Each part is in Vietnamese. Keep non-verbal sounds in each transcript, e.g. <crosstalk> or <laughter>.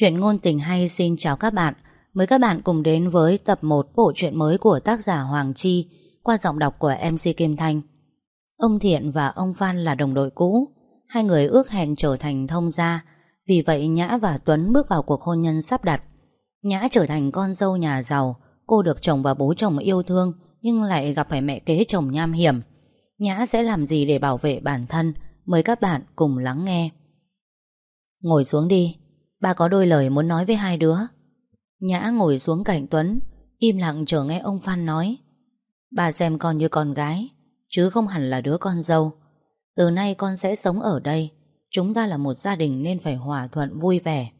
Chuyện ngôn tình hay xin chào các bạn. Mời các bạn cùng đến với tập 1 bộ truyện mới của tác giả Hoàng Chi Qua giọng đọc của MC Kim Thanh. Ông Thiện và ông Phan là đồng đội cũ. Hai người ước hẹn trở thành thông gia. Vì vậy Nhã và Tuấn bước vào cuộc hôn nhân sắp đặt. Nhã trở thành con dâu nhà giàu. Cô được chồng và bố chồng yêu thương, Nhưng lại gặp phải mẹ kế chồng nham hiểm. Nhã sẽ làm gì để bảo vệ bản thân? Mời các bạn cùng lắng nghe. Ngồi xuống đi. Ba có đôi lời muốn nói với hai đứa. Nhã ngồi xuống cạnh Tuấn, Im lặng chờ nghe ông Phan nói. Bà xem con như con gái, Chứ không hẳn là đứa con dâu. Từ nay con sẽ sống ở đây, Chúng ta là một gia đình nên phải hòa thuận vui vẻ.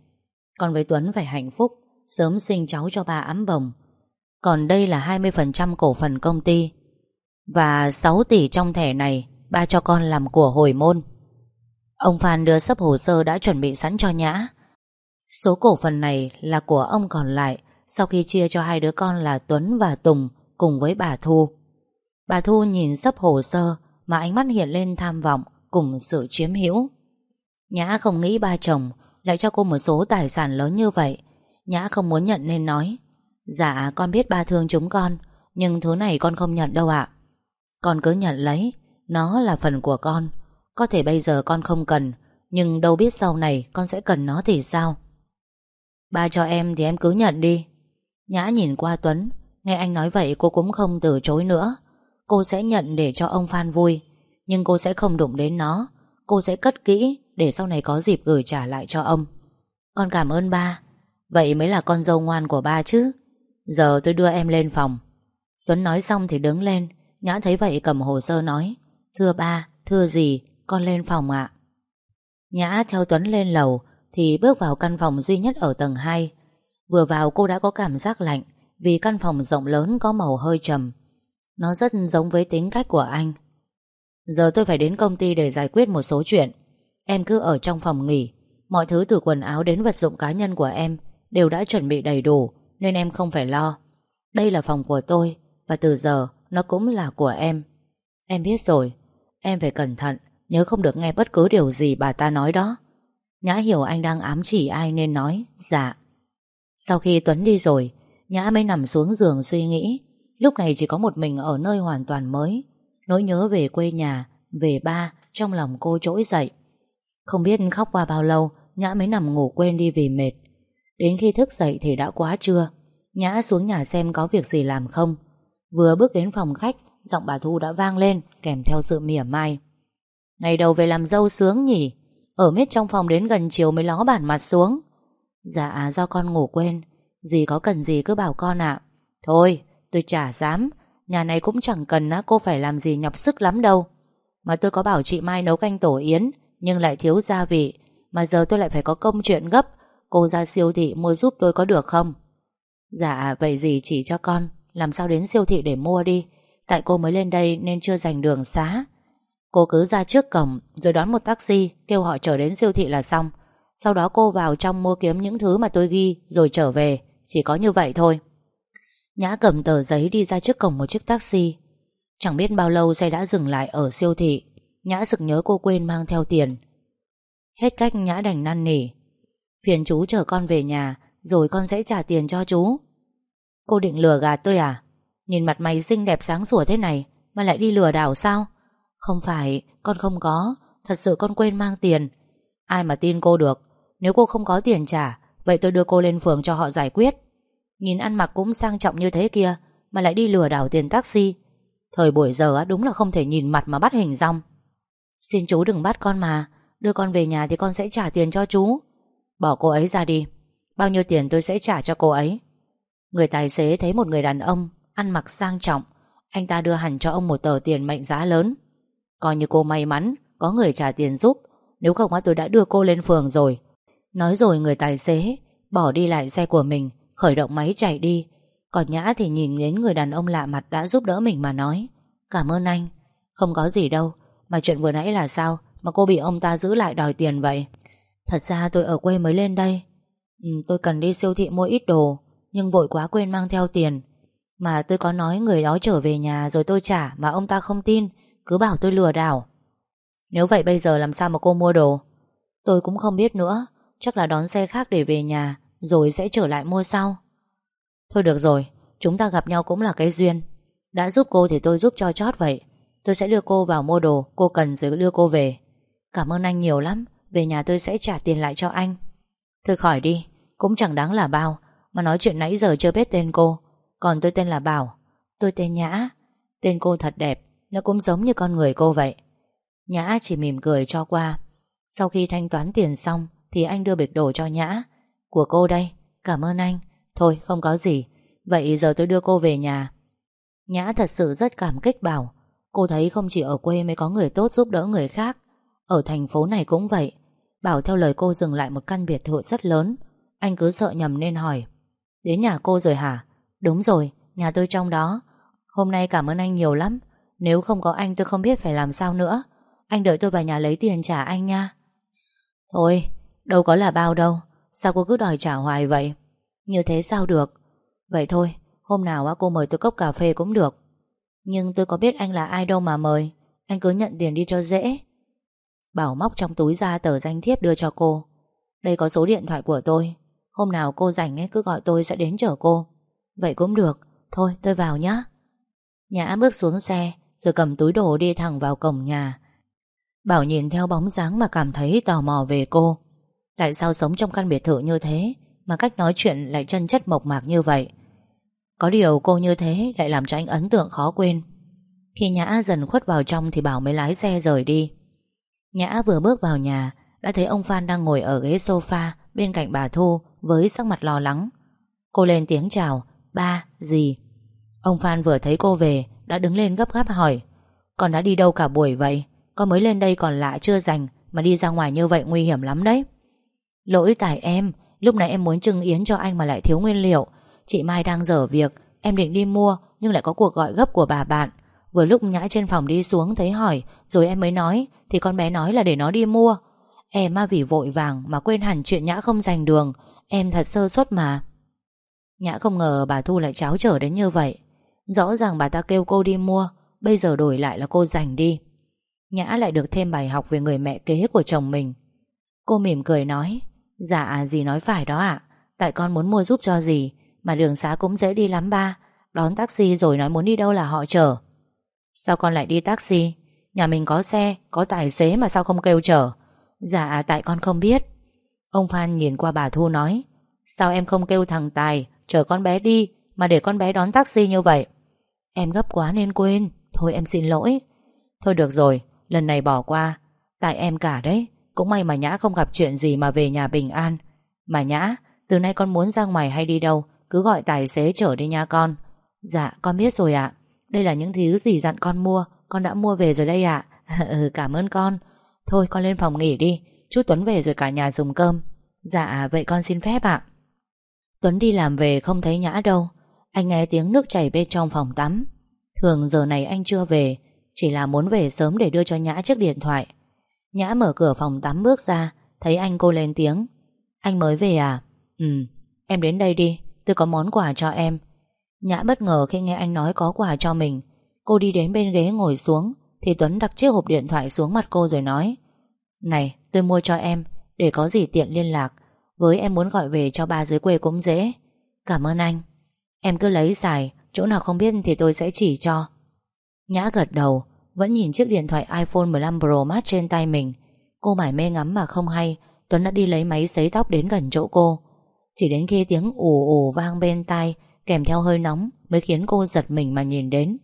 Con với Tuấn phải hạnh phúc, Sớm sinh cháu cho ba ấm bồng. Còn đây là 20% cổ phần công ty. Và 6 tỷ trong thẻ này, Ba cho con làm của hồi môn. Ông Phan đưa sắp hồ sơ đã chuẩn bị sẵn cho Nhã. Số cổ phần này là của ông còn lại sau khi chia cho hai đứa con là Tuấn và Tùng cùng với bà Thu. Bà Thu nhìn sấp hồ sơ mà ánh mắt hiện lên tham vọng cùng sự chiếm hữu. Nhã không nghĩ ba chồng lại cho cô một số tài sản lớn như vậy. Nhã không muốn nhận nên nói Dạ con biết ba thương chúng con, Nhưng thứ này con không nhận đâu ạ Con cứ nhận lấy, Nó là phần của con Có thể bây giờ con không cần, Nhưng đâu biết sau này con sẽ cần nó thì sao Ba cho em thì em cứ nhận đi. Nhã nhìn qua Tuấn Nghe anh nói vậy cô cũng không từ chối nữa. Cô sẽ nhận để cho ông Phan vui Nhưng cô sẽ không đụng đến nó. Cô sẽ cất kỹ Để sau này có dịp gửi trả lại cho ông. Con cảm ơn ba. Vậy mới là con dâu ngoan của ba chứ. Giờ tôi đưa em lên phòng. Tuấn nói xong thì đứng lên. Nhã thấy vậy cầm hồ sơ nói Thưa ba, thưa gì Con lên phòng ạ. Nhã theo Tuấn lên lầu thì bước vào căn phòng duy nhất ở tầng 2. Vừa vào cô đã có cảm giác lạnh vì căn phòng rộng lớn có màu hơi trầm. Nó rất giống với tính cách của anh. Giờ tôi phải đến công ty để giải quyết một số chuyện. Em cứ ở trong phòng nghỉ. Mọi thứ từ quần áo đến vật dụng cá nhân của em đều đã chuẩn bị đầy đủ nên em không phải lo. Đây là phòng của tôi và từ giờ nó cũng là của em. Em biết rồi, em phải cẩn thận, nhớ không được nghe bất cứ điều gì bà ta nói đó. Nhã hiểu anh đang ám chỉ ai nên nói Dạ. Sau khi Tuấn đi rồi, Nhã mới nằm xuống giường suy nghĩ. Lúc này chỉ có một mình ở nơi hoàn toàn mới. Nỗi nhớ về quê nhà, Về ba, Trong lòng cô trỗi dậy. Không biết khóc qua bao lâu, Nhã mới nằm ngủ quên đi vì mệt. Đến khi thức dậy thì đã quá trưa. Nhã xuống nhà xem có việc gì làm không. Vừa bước đến phòng khách, Giọng bà Thu đã vang lên, Kèm theo sự mỉa mai. Ngày đầu về làm dâu sướng nhỉ? Ở miết trong phòng đến gần chiều mới ló bản mặt xuống. Dạ do con ngủ quên. Dì có cần gì cứ bảo con ạ. Thôi, tôi chả dám. Nhà này cũng chẳng cần á, cô phải làm gì nhọc sức lắm đâu. Mà tôi có bảo chị Mai nấu canh tổ yến, Nhưng lại thiếu gia vị. Mà giờ tôi lại phải có công chuyện gấp. Cô ra siêu thị mua giúp tôi có được không? Dạ vậy gì chỉ cho con. Làm sao đến siêu thị để mua đi? Tại cô mới lên đây nên chưa dành đường xá. Cô cứ ra trước cổng, Rồi đón một taxi, Kêu họ chở đến siêu thị là xong. Sau đó cô vào trong mua kiếm những thứ mà tôi ghi, Rồi trở về. Chỉ có như vậy thôi. Nhã cầm tờ giấy đi ra trước cổng một chiếc taxi. Chẳng biết bao lâu xe đã dừng lại ở siêu thị. Nhã sực nhớ cô quên mang theo tiền. Hết cách Nhã đành năn nỉ. Phiền chú chở con về nhà, Rồi con sẽ trả tiền cho chú. Cô định lừa gạt tôi à? Nhìn mặt mày xinh đẹp sáng sủa thế này, Mà lại đi lừa đảo sao? Không phải, con không có. Thật sự con quên mang tiền. Ai mà tin cô được? Nếu cô không có tiền trả Vậy tôi đưa cô lên phường cho họ giải quyết. Nhìn ăn mặc cũng sang trọng như thế kia Mà lại đi lừa đảo tiền taxi. Thời buổi giờ đúng là không thể nhìn mặt mà bắt hình rong Xin chú đừng bắt con mà Đưa con về nhà thì con sẽ trả tiền cho chú. Bỏ cô ấy ra đi Bao nhiêu tiền tôi sẽ trả cho cô ấy. Người tài xế thấy một người đàn ông Ăn mặc sang trọng Anh ta đưa hẳn cho ông một tờ tiền mệnh giá lớn. Coi như cô may mắn Có người trả tiền giúp. Nếu không tôi đã đưa cô lên phường rồi. Nói rồi người tài xế Bỏ đi lại xe của mình Khởi động máy chạy đi. Còn Nhã thì nhìn đến người đàn ông lạ mặt đã giúp đỡ mình mà nói Cảm ơn anh Không có gì đâu Mà chuyện vừa nãy là sao Mà cô bị ông ta giữ lại đòi tiền vậy? Thật ra tôi ở quê mới lên đây. Ừ, Tôi cần đi siêu thị mua ít đồ Nhưng vội quá quên mang theo tiền. Mà tôi có nói người đó trở về nhà Rồi tôi trả mà ông ta không tin cứ bảo tôi lừa đảo. Nếu vậy bây giờ làm sao mà cô mua đồ? Tôi cũng không biết nữa, Chắc là đón xe khác để về nhà, Rồi sẽ trở lại mua sau. Thôi được rồi, Chúng ta gặp nhau cũng là cái duyên. Đã giúp cô thì tôi giúp cho chót vậy. Tôi sẽ đưa cô vào mua đồ, Cô cần rồi đưa cô về. Cảm ơn anh nhiều lắm, Về nhà tôi sẽ trả tiền lại cho anh. Thôi khỏi đi, Cũng chẳng đáng là bao, Mà nói chuyện nãy giờ chưa biết tên cô. Còn tôi tên là Bảo, Tôi tên Nhã. Tên cô thật đẹp nó cũng giống như con người cô vậy. Nhã chỉ mỉm cười cho qua. Sau khi thanh toán tiền xong Thì anh đưa bịch đồ cho Nhã. Của cô đây, cảm ơn anh. Thôi không có gì. Vậy giờ tôi đưa cô về nhà. Nhã thật sự rất cảm kích Bảo. Cô thấy không chỉ ở quê mới có người tốt giúp đỡ người khác. Ở thành phố này cũng vậy. Bảo theo lời cô dừng lại một căn biệt thự rất lớn. Anh cứ sợ nhầm nên hỏi. Đến nhà cô rồi hả? Đúng rồi, nhà tôi trong đó. Hôm nay cảm ơn anh nhiều lắm. Nếu không có anh tôi không biết phải làm sao nữa. Anh đợi tôi vào nhà lấy tiền trả anh nha. Thôi, Đâu có là bao đâu. Sao cô cứ đòi trả hoài vậy? Như thế sao được? Vậy thôi, Hôm nào cô mời tôi cốc cà phê cũng được. Nhưng tôi có biết anh là ai đâu mà mời. Anh cứ nhận tiền đi cho dễ. Bảo móc trong túi ra tờ danh thiếp đưa cho cô. Đây có số điện thoại của tôi. Hôm nào cô rảnh ấy, cứ gọi tôi sẽ đến chở cô. Vậy cũng được. Thôi, tôi vào nhé Nhã bước xuống xe. Rồi cầm túi đồ đi thẳng vào cổng nhà. Bảo nhìn theo bóng dáng mà cảm thấy tò mò về cô. Tại sao sống trong căn biệt thự như thế Mà cách nói chuyện lại chân chất mộc mạc như vậy? Có điều cô như thế Lại làm cho anh ấn tượng khó quên. Khi Nhã dần khuất vào trong Thì Bảo mới lái xe rời đi. Nhã vừa bước vào nhà Đã thấy ông Phan đang ngồi ở ghế sofa Bên cạnh bà Thu Với sắc mặt lo lắng. Cô lên tiếng chào Ba, gì Ông Phan vừa thấy cô về đã đứng lên gấp gáp hỏi, Con đã đi đâu cả buổi vậy? Con mới lên đây còn lạ chưa dành Mà đi ra ngoài như vậy nguy hiểm lắm đấy. Lỗi tại em, Lúc này em muốn trưng yến cho anh mà lại thiếu nguyên liệu. Chị Mai đang dở việc, Em định đi mua nhưng lại có cuộc gọi gấp của bà bạn. Vừa lúc nhã trên phòng đi xuống thấy hỏi, Rồi em mới nói, Thì con bé nói là để nó đi mua. Em mà vì vội vàng mà quên hẳn chuyện nhã không giành đường, Em thật sơ suất mà. Nhã không ngờ bà Thu lại cháo trở đến như vậy. Rõ ràng bà ta kêu cô đi mua Bây giờ đổi lại là cô giành đi. Nhã lại được thêm bài học về người mẹ kế của chồng mình. Cô mỉm cười nói Dạ gì nói phải đó ạ. Tại con muốn mua giúp cho gì Mà đường xá cũng dễ đi lắm ba. Đón taxi rồi nói muốn đi đâu là họ chở. Sao con lại đi taxi? Nhà mình có xe, có tài xế mà sao không kêu chở? Dạ tại con không biết. Ông Phan nhìn qua bà Thu nói Sao em không kêu thằng Tài Chở con bé đi Mà để con bé đón taxi như vậy? Em gấp quá nên quên. Thôi em xin lỗi. Thôi được rồi Lần này bỏ qua. Tại em cả đấy Cũng may mà Nhã không gặp chuyện gì mà về nhà bình an. Mà Nhã Từ nay con muốn ra ngoài hay đi đâu Cứ gọi tài xế chở đi nha con. Dạ con biết rồi ạ. Đây là những thứ gì dặn con mua Con đã mua về rồi đây ạ. <laughs> Ừ, Cảm ơn con. Thôi con lên phòng nghỉ đi. Chú Tuấn về rồi cả nhà dùng cơm. Dạ vậy con xin phép ạ. Tuấn đi làm về không thấy Nhã đâu. Anh nghe tiếng nước chảy bên trong phòng tắm. Thường giờ này anh chưa về, Chỉ là muốn về sớm để đưa cho Nhã chiếc điện thoại. Nhã mở cửa phòng tắm bước ra, Thấy anh cô lên tiếng. Anh mới về à? Ừ em đến đây đi, Tôi có món quà cho em. Nhã bất ngờ khi nghe anh nói có quà cho mình, Cô đi đến bên ghế ngồi xuống, Thì Tuấn đặt chiếc hộp điện thoại xuống mặt cô rồi nói, Này, tôi mua cho em, Để có gì tiện liên lạc, Với em muốn gọi về cho ba dưới quê cũng dễ. Cảm ơn anh. Em cứ lấy xài, Chỗ nào không biết thì tôi sẽ chỉ cho. Nhã gật đầu, Vẫn nhìn chiếc điện thoại iPhone 15 Pro Max trên tay mình. Cô mải mê ngắm mà không hay, Tuấn đã đi lấy máy sấy tóc đến gần chỗ cô. Chỉ đến khi tiếng ù ù vang bên tai, Kèm theo hơi nóng, Mới khiến cô giật mình mà nhìn đến.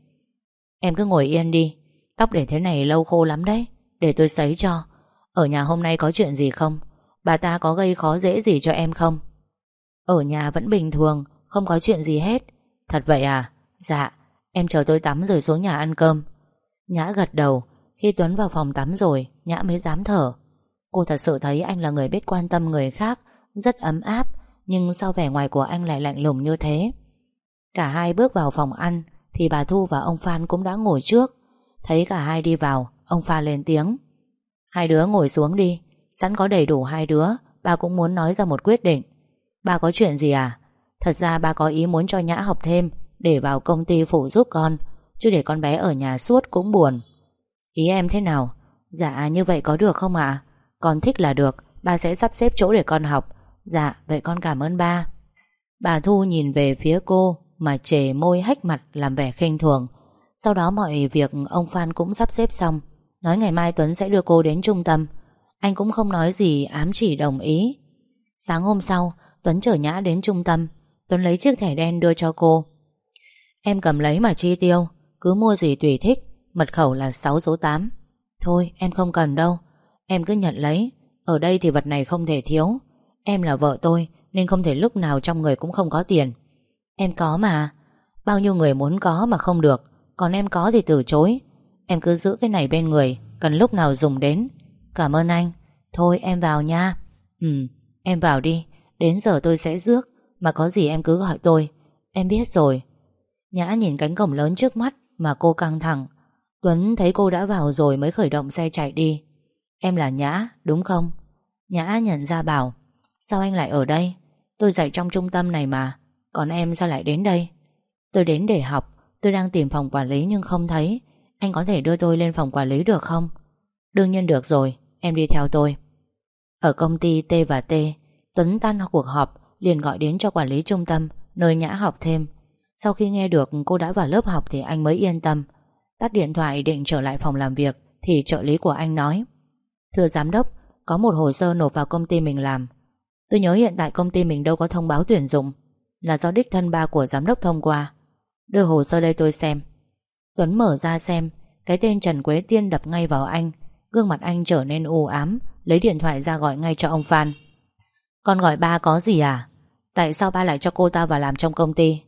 Em cứ ngồi yên đi, Tóc để thế này lâu khô lắm đấy, Để tôi sấy cho. Ở nhà hôm nay có chuyện gì không? Bà ta có gây khó dễ gì cho em không? Ở nhà vẫn bình thường không có chuyện gì hết. Thật vậy à? Dạ Em chờ tôi tắm rồi xuống nhà ăn cơm. Nhã gật đầu. Khi Tuấn vào phòng tắm rồi, Nhã mới dám thở. Cô thật sự thấy anh là người biết quan tâm người khác, Rất ấm áp, Nhưng sau vẻ ngoài của anh lại lạnh lùng như thế. Cả hai bước vào phòng ăn, Thì bà Thu và ông Phan cũng đã ngồi trước. Thấy cả hai đi vào, Ông Phan lên tiếng. Hai đứa ngồi xuống đi. Sẵn có đầy đủ hai đứa, Bà cũng muốn nói ra một quyết định. Bà có chuyện gì à? Thật ra ba có ý muốn cho Nhã học thêm, Để vào công ty phụ giúp con, Chứ để con bé ở nhà suốt cũng buồn. Ý em thế nào? Dạ như vậy có được không ạ? Con thích là được, Ba sẽ sắp xếp chỗ để con học. Dạ vậy con cảm ơn ba. Bà Thu nhìn về phía cô, Mà chề môi hách mặt làm vẻ khinh thường. Sau đó mọi việc ông Phan cũng sắp xếp xong. Nói ngày mai Tuấn sẽ đưa cô đến trung tâm. Anh cũng không nói gì, ám chỉ đồng ý. Sáng hôm sau, Tuấn chở Nhã đến trung tâm. Tuấn lấy chiếc thẻ đen đưa cho cô. Em cầm lấy mà chi tiêu, Cứ mua gì tùy thích, Mật khẩu là 6 số 8 Thôi, em không cần đâu, Em cứ nhận lấy. Ở đây thì vật này không thể thiếu. Em là vợ tôi, Nên không thể lúc nào trong người cũng không có tiền. Em có mà, Bao nhiêu người muốn có mà không được, Còn em có thì từ chối. Em cứ giữ cái này bên người, Cần lúc nào dùng đến. Cảm ơn anh. Thôi, em vào nha. Ừ em vào đi, Đến giờ tôi sẽ rước. Mà có gì em cứ gọi tôi. Em biết rồi. Nhã nhìn cánh cổng lớn trước mắt Mà cô căng thẳng. Tuấn thấy cô đã vào rồi mới khởi động xe chạy đi. Em là Nhã, đúng không? Nhã nhận ra bảo, Sao anh lại ở đây? Tôi dạy trong trung tâm này mà. Còn em sao lại đến đây? Tôi đến để học. Tôi đang tìm phòng quản lý nhưng không thấy. Anh có thể đưa tôi lên phòng quản lý được không? Đương nhiên được rồi. Em đi theo tôi. Ở công ty T và T, Tuấn tan cuộc họp liền gọi đến cho quản lý trung tâm, Nơi Nhã học thêm. Sau khi nghe được cô đã vào lớp học Thì anh mới yên tâm. Tắt điện thoại định trở lại phòng làm việc Thì trợ lý của anh nói, Thưa giám đốc, Có một hồ sơ nộp vào công ty mình làm. Tôi nhớ hiện tại công ty mình đâu có thông báo tuyển dụng, Là do đích thân ba của giám đốc thông qua. Đưa hồ sơ đây tôi xem. Tuấn mở ra xem, Cái tên Trần Quế Tiên đập ngay vào anh, Gương mặt anh trở nên u ám, Lấy điện thoại ra gọi ngay cho ông Phan. Con gọi ba có gì à? Tại sao ba lại cho cô ta vào làm trong công ty?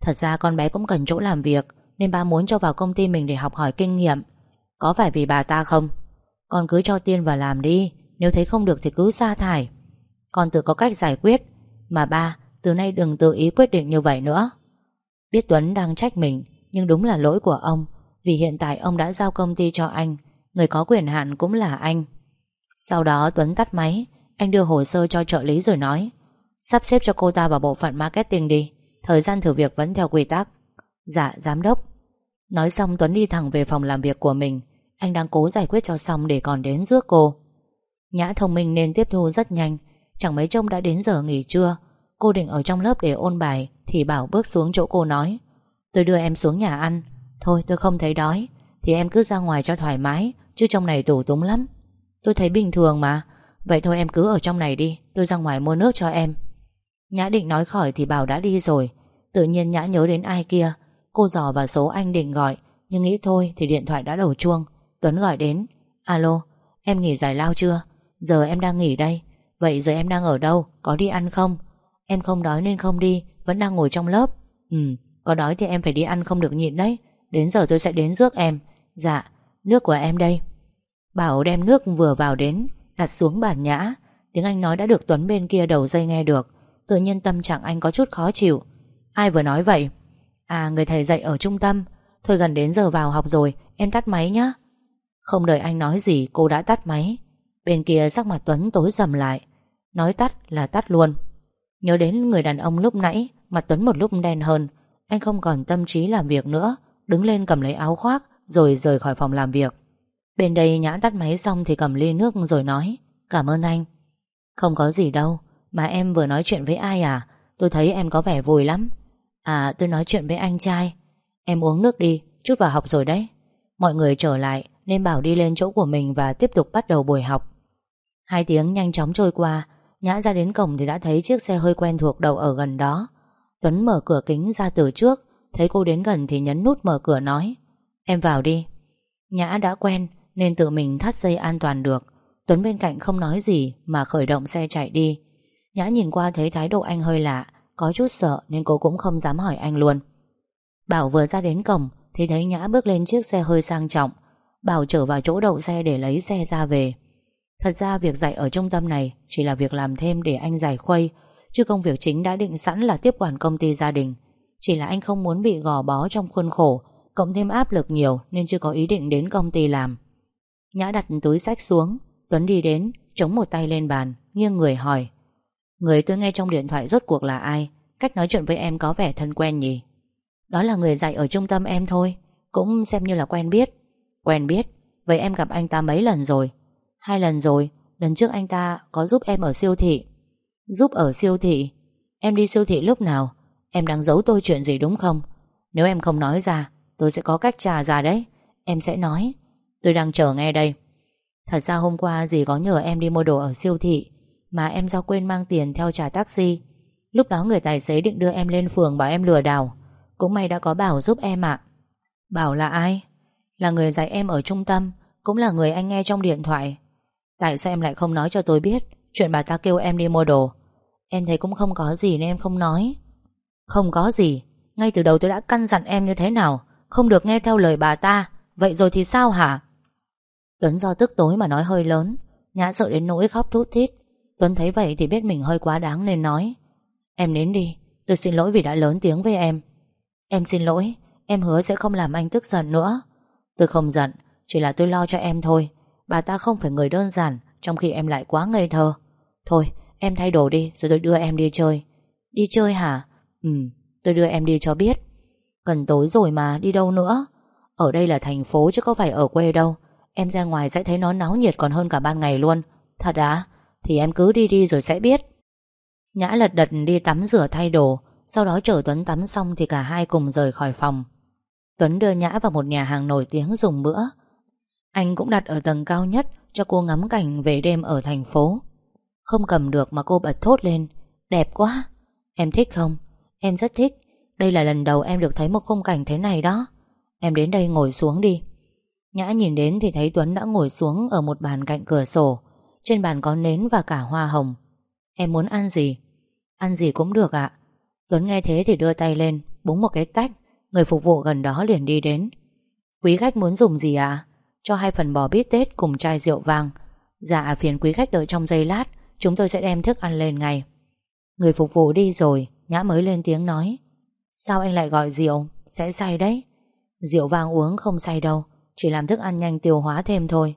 Thật ra con bé cũng cần chỗ làm việc, Nên ba muốn cho vào công ty mình để học hỏi kinh nghiệm. Có phải vì bà ta không? Con cứ cho Tiên vào làm đi, Nếu thấy không được thì cứ sa thải. Con tự có cách giải quyết, Mà ba, từ nay đừng tự ý quyết định như vậy nữa. Biết Tuấn đang trách mình, Nhưng đúng là lỗi của ông, Vì hiện tại ông đã giao công ty cho anh, Người có quyền hạn cũng là anh. Sau đó Tuấn tắt máy, Anh đưa hồ sơ cho trợ lý rồi nói Sắp xếp cho cô ta vào bộ phận marketing đi. Thời gian thử việc vẫn theo quy tắc. Dạ giám đốc. Nói xong Tuấn đi thẳng về phòng làm việc của mình. Anh đang cố giải quyết cho xong để còn đến rước cô. Nhã thông minh nên tiếp thu rất nhanh. Chẳng mấy trông đã đến giờ nghỉ trưa. Cô định ở trong lớp để ôn bài Thì Bảo bước xuống chỗ cô nói. Tôi đưa em xuống nhà ăn. Thôi, tôi không thấy đói. Thì em cứ ra ngoài cho thoải mái, Chứ trong này tủ túng lắm. Tôi thấy bình thường mà. Vậy thôi em cứ ở trong này đi. Tôi ra ngoài mua nước cho em. Nhã định nói khỏi thì Bảo đã đi rồi. Tự nhiên Nhã nhớ đến ai kia. Cô dò vào số anh định gọi, Nhưng nghĩ thôi thì điện thoại đã đổ chuông. Tuấn gọi đến, Alo, em nghỉ giải lao chưa? Giờ em đang nghỉ đây. Vậy giờ em đang ở đâu? Có đi ăn không? Em không đói nên không đi, Vẫn đang ngồi trong lớp. Ừ có đói thì em phải đi ăn không được nhịn đấy. Đến giờ tôi sẽ đến rước em. Dạ nước của em đây. Bảo đem nước vừa vào đến, Đặt xuống bàn nhã. Tiếng Anh nói đã được Tuấn bên kia đầu dây nghe được. Tự nhiên tâm trạng anh có chút khó chịu. Ai vừa nói vậy? À người thầy dạy ở trung tâm. Thôi gần đến giờ vào học rồi, Em tắt máy nhé Không đợi anh nói gì, cô đã tắt máy. Bên kia sắc mặt Tuấn tối sầm lại. Nói tắt là tắt luôn. Nhớ đến người đàn ông lúc nãy, Mặt Tuấn một lúc đen hơn. Anh không còn tâm trí làm việc nữa, Đứng lên cầm lấy áo khoác, Rồi rời khỏi phòng làm việc. Bên đây Nhã tắt máy xong thì cầm ly nước rồi nói, Cảm ơn anh. Không có gì đâu mà em vừa nói chuyện với ai à? Tôi thấy em có vẻ vui lắm. À tôi nói chuyện với anh trai. Em uống nước đi, Chút vào học rồi đấy. Mọi người trở lại, Nên bảo đi lên chỗ của mình Và tiếp tục bắt đầu buổi học. Hai tiếng nhanh chóng trôi qua, Nhã ra đến cổng thì đã thấy chiếc xe hơi quen thuộc đậu ở gần đó. Tuấn mở cửa kính ra từ trước, Thấy cô đến gần thì nhấn nút mở cửa nói, Em vào đi. Nhã đã quen, nên tự mình thắt dây an toàn được. Tuấn bên cạnh không nói gì Mà khởi động xe chạy đi. Nhã nhìn qua thấy thái độ anh hơi lạ, Có chút sợ nên cô cũng không dám hỏi anh luôn. Bảo vừa ra đến cổng Thì thấy Nhã bước lên chiếc xe hơi sang trọng. Bảo trở vào chỗ đậu xe để lấy xe ra về. Thật ra việc dạy ở trung tâm này Chỉ là việc làm thêm để anh giải khuây, Chứ công việc chính đã định sẵn là tiếp quản công ty gia đình. Chỉ là anh không muốn bị gò bó trong khuôn khổ, Cộng thêm áp lực nhiều Nên chưa có ý định đến công ty làm. Nhã đặt túi sách xuống, Tuấn đi đến, Chống một tay lên bàn, Nghiêng người hỏi. Người tôi nghe trong điện thoại rốt cuộc là ai? Cách nói chuyện với em có vẻ thân quen nhỉ? Đó là người dạy ở trung tâm em thôi, Cũng xem như là quen biết. Quen biết? Vậy em gặp anh ta mấy lần rồi? Hai lần rồi. Lần trước anh ta có giúp em ở siêu thị. Giúp ở siêu thị? Em đi siêu thị lúc nào? Em đang giấu tôi chuyện gì đúng không? Nếu em không nói ra, Tôi sẽ có cách trả ra đấy. Em sẽ nói. Tôi đang chờ nghe đây. Thật ra hôm qua dì có nhờ em đi mua đồ ở siêu thị. Mà em do quên mang tiền theo trả taxi. Lúc đó người tài xế định đưa em lên phường bảo em lừa đảo. Cũng may đã có Bảo giúp em ạ. Bảo là ai? Là người dạy em ở trung tâm, Cũng là người anh nghe trong điện thoại. Tại sao em lại không nói cho tôi biết? Chuyện bà ta kêu em đi mua đồ. Em thấy cũng không có gì nên em không nói. Không có gì. Ngay từ đầu tôi đã căn dặn em như thế nào? Không được nghe theo lời bà ta. Vậy rồi thì sao hả? Tuấn do tức tối mà nói hơi lớn. Nhã sợ đến nỗi khóc thút thít. Tuấn thấy vậy thì biết mình hơi quá đáng nên nói, Em đến đi, Tôi xin lỗi vì đã lớn tiếng với em. Em xin lỗi, Em hứa sẽ không làm anh tức giận nữa. Tôi không giận, Chỉ là tôi lo cho em thôi. Bà ta không phải người đơn giản, Trong khi em lại quá ngây thơ. Thôi, em thay đồ đi, rồi tôi đưa em đi chơi. Đi chơi hả? Ừ tôi đưa em đi cho biết. Gần tối rồi mà, đi đâu nữa? Ở đây là thành phố chứ có phải ở quê đâu. Em ra ngoài sẽ thấy nó náo nhiệt còn hơn cả ban ngày luôn. Thật à thì em cứ đi đi rồi sẽ biết. Nhã lật đật đi tắm rửa thay đồ, Sau đó chở Tuấn tắm xong Thì cả hai cùng rời khỏi phòng. Tuấn đưa Nhã vào một nhà hàng nổi tiếng dùng bữa. Anh cũng đặt ở tầng cao nhất Cho cô ngắm cảnh về đêm ở thành phố. Không cầm được mà cô bật thốt lên, Đẹp quá, Em thích không? Em rất thích. Đây là lần đầu em được thấy một khung cảnh thế này đó. Em đến đây ngồi xuống đi. Nhã nhìn đến thì thấy Tuấn đã ngồi xuống Ở một bàn cạnh cửa sổ. Trên bàn có nến và cả hoa hồng. Em muốn ăn gì? Ăn gì cũng được ạ. Tuấn nghe thế thì đưa tay lên, Búng một cái tách. Người phục vụ gần đó liền đi đến. Quý khách muốn dùng gì ạ? Cho hai phần bò bít tết cùng chai rượu vang. Dạ phiền quý khách đợi trong giây lát. Chúng tôi sẽ đem thức ăn lên ngay. Người phục vụ đi rồi, Nhã mới lên tiếng nói. Sao anh lại gọi rượu? Sẽ say đấy. Rượu vang uống không say đâu, Chỉ làm thức ăn nhanh tiêu hóa thêm thôi.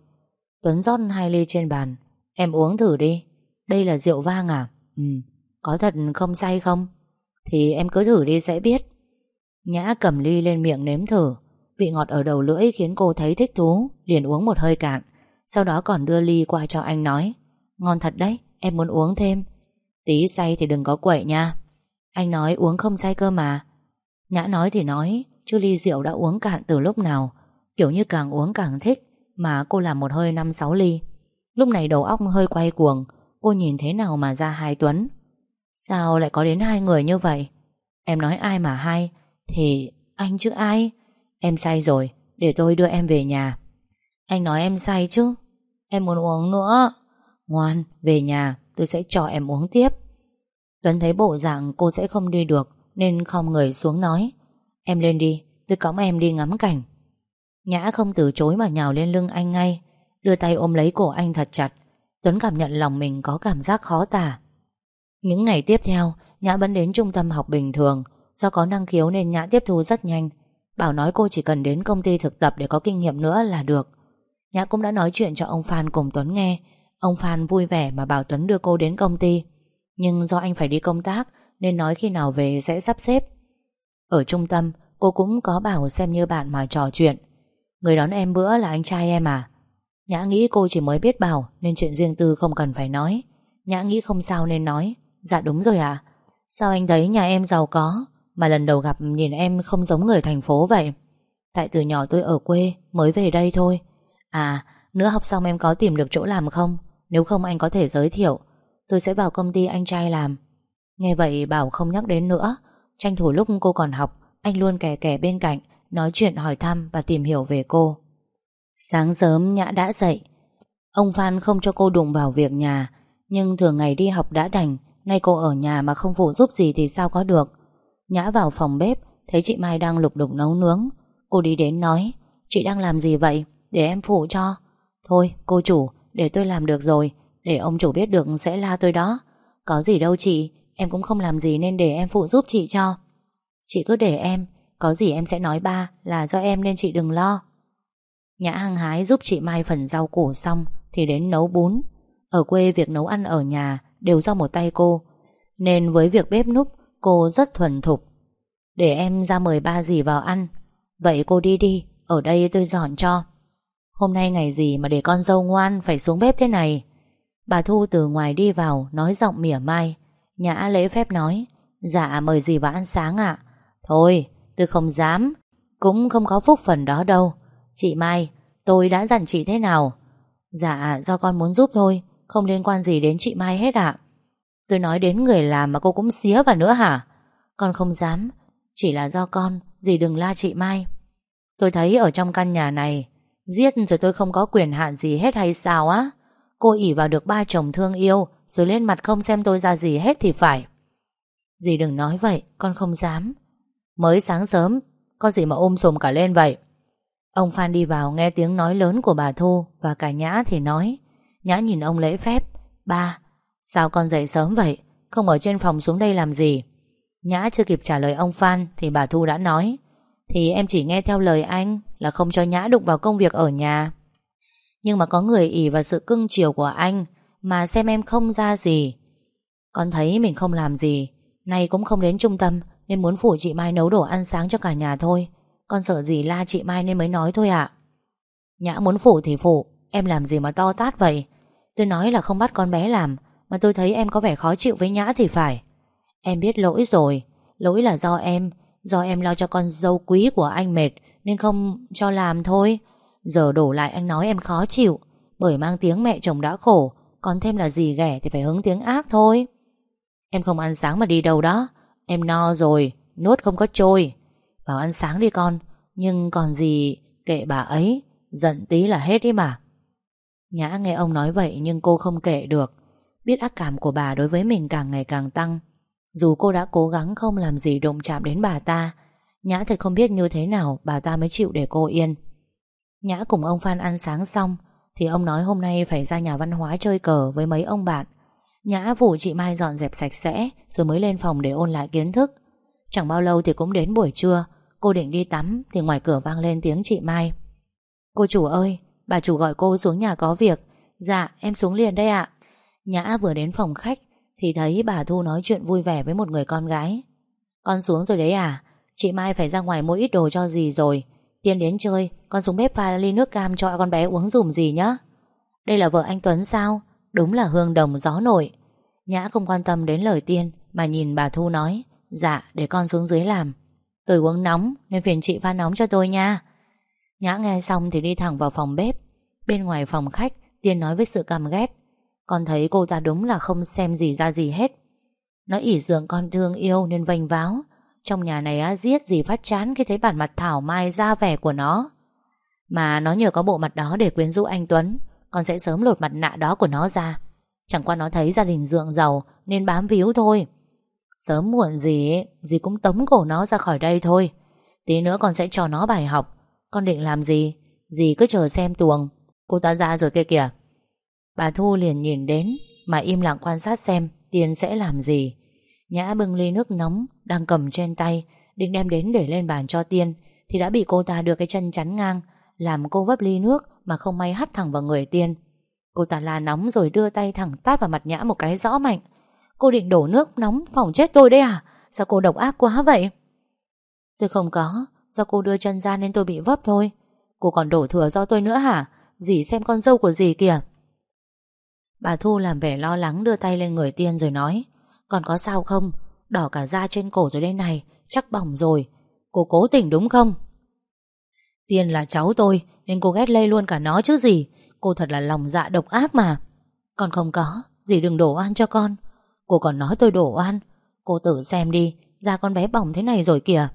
Tuấn rót hai ly trên bàn. Em uống thử đi. Đây là rượu vang à? Ừ. Có thật không say không? Thì em cứ thử đi sẽ biết. Nhã cầm ly lên miệng nếm thử. Vị ngọt ở đầu lưỡi khiến cô thấy thích thú Liền uống một hơi cạn. Sau đó còn đưa ly qua cho anh nói Ngon thật đấy, em muốn uống thêm. Tí say thì đừng có quậy nha. Anh nói uống không say cơ mà. Nhã nói thì nói Chứ ly rượu đã uống cạn từ lúc nào. Kiểu như càng uống càng thích Mà cô làm một hơi 5-6 ly. Lúc này đầu óc hơi quay cuồng, Cô nhìn thế nào mà ra hai Tuấn? Sao lại có đến hai người như vậy? Em nói ai mà hai Thì anh chứ ai? Em say rồi, Để tôi đưa em về nhà. Anh nói em say chứ? Em muốn uống nữa. Ngoan, về nhà, tôi sẽ cho em uống tiếp. Tuấn thấy bộ dạng cô sẽ không đi được, Nên không người xuống nói. Em lên đi, Tôi cõng em đi ngắm cảnh. Nhã không từ chối mà nhào lên lưng anh ngay. Đưa tay ôm lấy cổ anh thật chặt. Tuấn cảm nhận lòng mình có cảm giác khó tả. Những ngày tiếp theo, Nhã vẫn đến trung tâm học bình thường. Do có năng khiếu nên Nhã tiếp thu rất nhanh. Bảo nói cô chỉ cần đến công ty thực tập Để có kinh nghiệm nữa là được. Nhã cũng đã nói chuyện cho ông Phan cùng Tuấn nghe. Ông Phan vui vẻ mà bảo Tuấn đưa cô đến công ty. Nhưng do anh phải đi công tác, Nên nói khi nào về sẽ sắp xếp. Ở trung tâm, Cô cũng có bảo xem như bạn mà trò chuyện. Người đón em bữa là anh trai em à? Nhã nghĩ cô chỉ mới biết bảo Nên chuyện riêng tư không cần phải nói. Nhã nghĩ không sao nên nói Dạ đúng rồi à Sao anh thấy nhà em giàu có, Mà lần đầu gặp nhìn em không giống người thành phố vậy? Tại từ nhỏ tôi ở quê, Mới về đây thôi. À nữa học xong em có tìm được chỗ làm không? Nếu không anh có thể giới thiệu. Tôi sẽ vào công ty anh trai làm. Nghe vậy Bảo không nhắc đến nữa. Tranh thủ lúc cô còn học, Anh luôn kè kè bên cạnh, Nói chuyện hỏi thăm và tìm hiểu về cô. Sáng sớm Nhã đã dậy. Ông Phan không cho cô đụng vào việc nhà, Nhưng thường ngày đi học đã đành, Nay cô ở nhà mà không phụ giúp gì thì sao có được. Nhã vào phòng bếp, Thấy chị Mai đang lục đục nấu nướng. Cô đi đến nói, Chị đang làm gì vậy? Để em phụ cho. Thôi, cô chủ, để tôi làm được rồi, Để ông chủ biết được sẽ la tôi đó. Có gì đâu chị, Em cũng không làm gì nên để em phụ giúp chị cho. Chị cứ để em, Có gì em sẽ nói ba là do em nên chị đừng lo. Nhã hăng hái giúp chị Mai phần rau củ xong Thì đến nấu bún. Ở quê việc nấu ăn ở nhà Đều do một tay cô, Nên với việc bếp núc, Cô rất thuần thục. Để em ra mời ba dì vào ăn. Vậy cô đi đi, Ở đây tôi dọn cho. Hôm nay ngày gì mà để con dâu ngoan Phải xuống bếp thế này? Bà Thu từ ngoài đi vào Nói giọng mỉa mai. Nhã lễ phép nói Dạ mời gì vào ăn sáng ạ. Thôi, tôi không dám, Cũng không có phúc phần đó đâu. Chị Mai, tôi đã dặn chị thế nào? Dạ do con muốn giúp thôi, Không liên quan gì đến chị Mai hết ạ. Tôi nói đến người làm mà cô cũng xía vào nữa hả? Con không dám, Chỉ là do con, Dì đừng la chị Mai. Tôi thấy ở trong căn nhà này, Giết rồi tôi không có quyền hạn gì hết hay sao á? Cô ỉ vào được ba chồng thương yêu, Rồi lên mặt không xem tôi ra gì hết thì phải. Dì đừng nói vậy, Con không dám. Mới sáng sớm, Có gì mà ôm sùm cả lên vậy? Ông Phan đi vào nghe tiếng nói lớn của bà Thu Và cả Nhã thì nói, Nhã nhìn ông lễ phép, Ba, Sao con dậy sớm vậy? Không ở trên phòng xuống đây làm gì? Nhã chưa kịp trả lời ông Phan Thì bà Thu đã nói, Thì em chỉ nghe theo lời anh Là không cho Nhã đụng vào công việc ở nhà. Nhưng mà có người ỉ vào sự cưng chiều của anh Mà xem em không ra gì. Con thấy mình không làm gì, Nay cũng không đến trung tâm Nên muốn phụ chị Mai nấu đồ ăn sáng cho cả nhà thôi. Con sợ gì la chị Mai nên mới nói thôi ạ. Nhã muốn phủ thì phủ, Em làm gì mà to tát vậy? Tôi nói là không bắt con bé làm, Mà tôi thấy em có vẻ khó chịu với Nhã thì phải. Em biết lỗi rồi, Lỗi là do em Do em lo cho con dâu quý của anh mệt, Nên không cho làm thôi. Giờ đổ lại anh nói em khó chịu, Bởi mang tiếng mẹ chồng đã khổ, Còn thêm là gì ghẻ thì phải hứng tiếng ác thôi. Em không ăn sáng mà đi đâu đó, Em no rồi, Nuốt không có trôi. Vào ăn sáng đi con. Nhưng còn gì kệ bà ấy, Giận tí là hết đi mà. Nhã nghe ông nói vậy nhưng cô không kệ được. Biết ác cảm của bà đối với mình càng ngày càng tăng. Dù cô đã cố gắng không làm gì đụng chạm đến bà ta, Nhã thật không biết như thế nào bà ta mới chịu để cô yên. Nhã cùng ông Phan ăn sáng xong, Thì ông nói hôm nay phải ra nhà văn hóa chơi cờ với mấy ông bạn. Nhã vụ chị Mai dọn dẹp sạch sẽ, Rồi mới lên phòng để ôn lại kiến thức. Chẳng bao lâu thì cũng đến buổi trưa Cô định đi tắm Thì ngoài cửa vang lên tiếng chị Mai. Cô chủ ơi, Bà chủ gọi cô xuống nhà có việc. Dạ em xuống liền đây ạ. Nhã vừa đến phòng khách Thì thấy bà Thu nói chuyện vui vẻ với một người con gái. Con xuống rồi đấy à? Chị Mai phải ra ngoài mua ít đồ cho gì rồi. Tiên đến chơi, Con xuống bếp pha ly nước cam cho con bé uống dùm gì nhá. Đây là vợ anh Tuấn sao? Đúng là hương đồng gió nổi. Nhã không quan tâm đến lời tiên Mà nhìn bà Thu nói Dạ để con xuống dưới làm. Tôi uống nóng nên phiền chị pha nóng cho tôi nha. Nhã nghe xong thì đi thẳng vào phòng bếp. Bên ngoài phòng khách Tiên nói với sự căm ghét. Con thấy cô ta đúng là không xem gì ra gì hết. Nó ỉ dưỡng con thương yêu Nên vênh váo. Trong nhà này á, giết gì phát chán Khi thấy bản mặt thảo mai ra vẻ của nó. Mà nó nhờ có bộ mặt đó để quyến rũ anh Tuấn. Con sẽ sớm lột mặt nạ đó của nó ra. Chẳng qua nó thấy gia đình dượng giàu Nên bám víu thôi. Sớm muộn gì Dì cũng tống cổ nó ra khỏi đây thôi. Tí nữa con sẽ cho nó bài học. Con định làm gì? Dì cứ chờ xem tuồng. Cô ta ra rồi kia kìa. Bà Thu liền nhìn đến, Mà im lặng quan sát xem Tiên sẽ làm gì. Nhã bưng ly nước nóng Đang cầm trên tay, Định đem đến để lên bàn cho Tiên, Thì đã bị cô ta đưa cái chân chắn ngang, Làm cô vấp ly nước Mà không may hắt thẳng vào người Tiên. Cô ta la nóng rồi đưa tay thẳng tát vào mặt Nhã một cái rõ mạnh. Cô định đổ nước nóng phòng chết tôi đấy à? Sao cô độc ác quá vậy? Tôi không có. Do cô đưa chân ra nên tôi bị vấp thôi. Cô còn đổ thừa do tôi nữa hả? Dì xem con dâu của dì kìa. Bà Thu làm vẻ lo lắng đưa tay lên người Tiên rồi nói, Còn có sao không? Đỏ cả da trên cổ rồi đây này, Chắc bỏng rồi. Cô cố tình đúng không? Tiên là cháu tôi, Nên cô ghét lây luôn cả nó chứ gì Cô thật là lòng dạ độc ác mà. Con không có, Dì đừng đổ oan cho con. Cô còn nói tôi đổ oan. Cô tự xem đi, Da con bé bỏng thế này rồi kìa.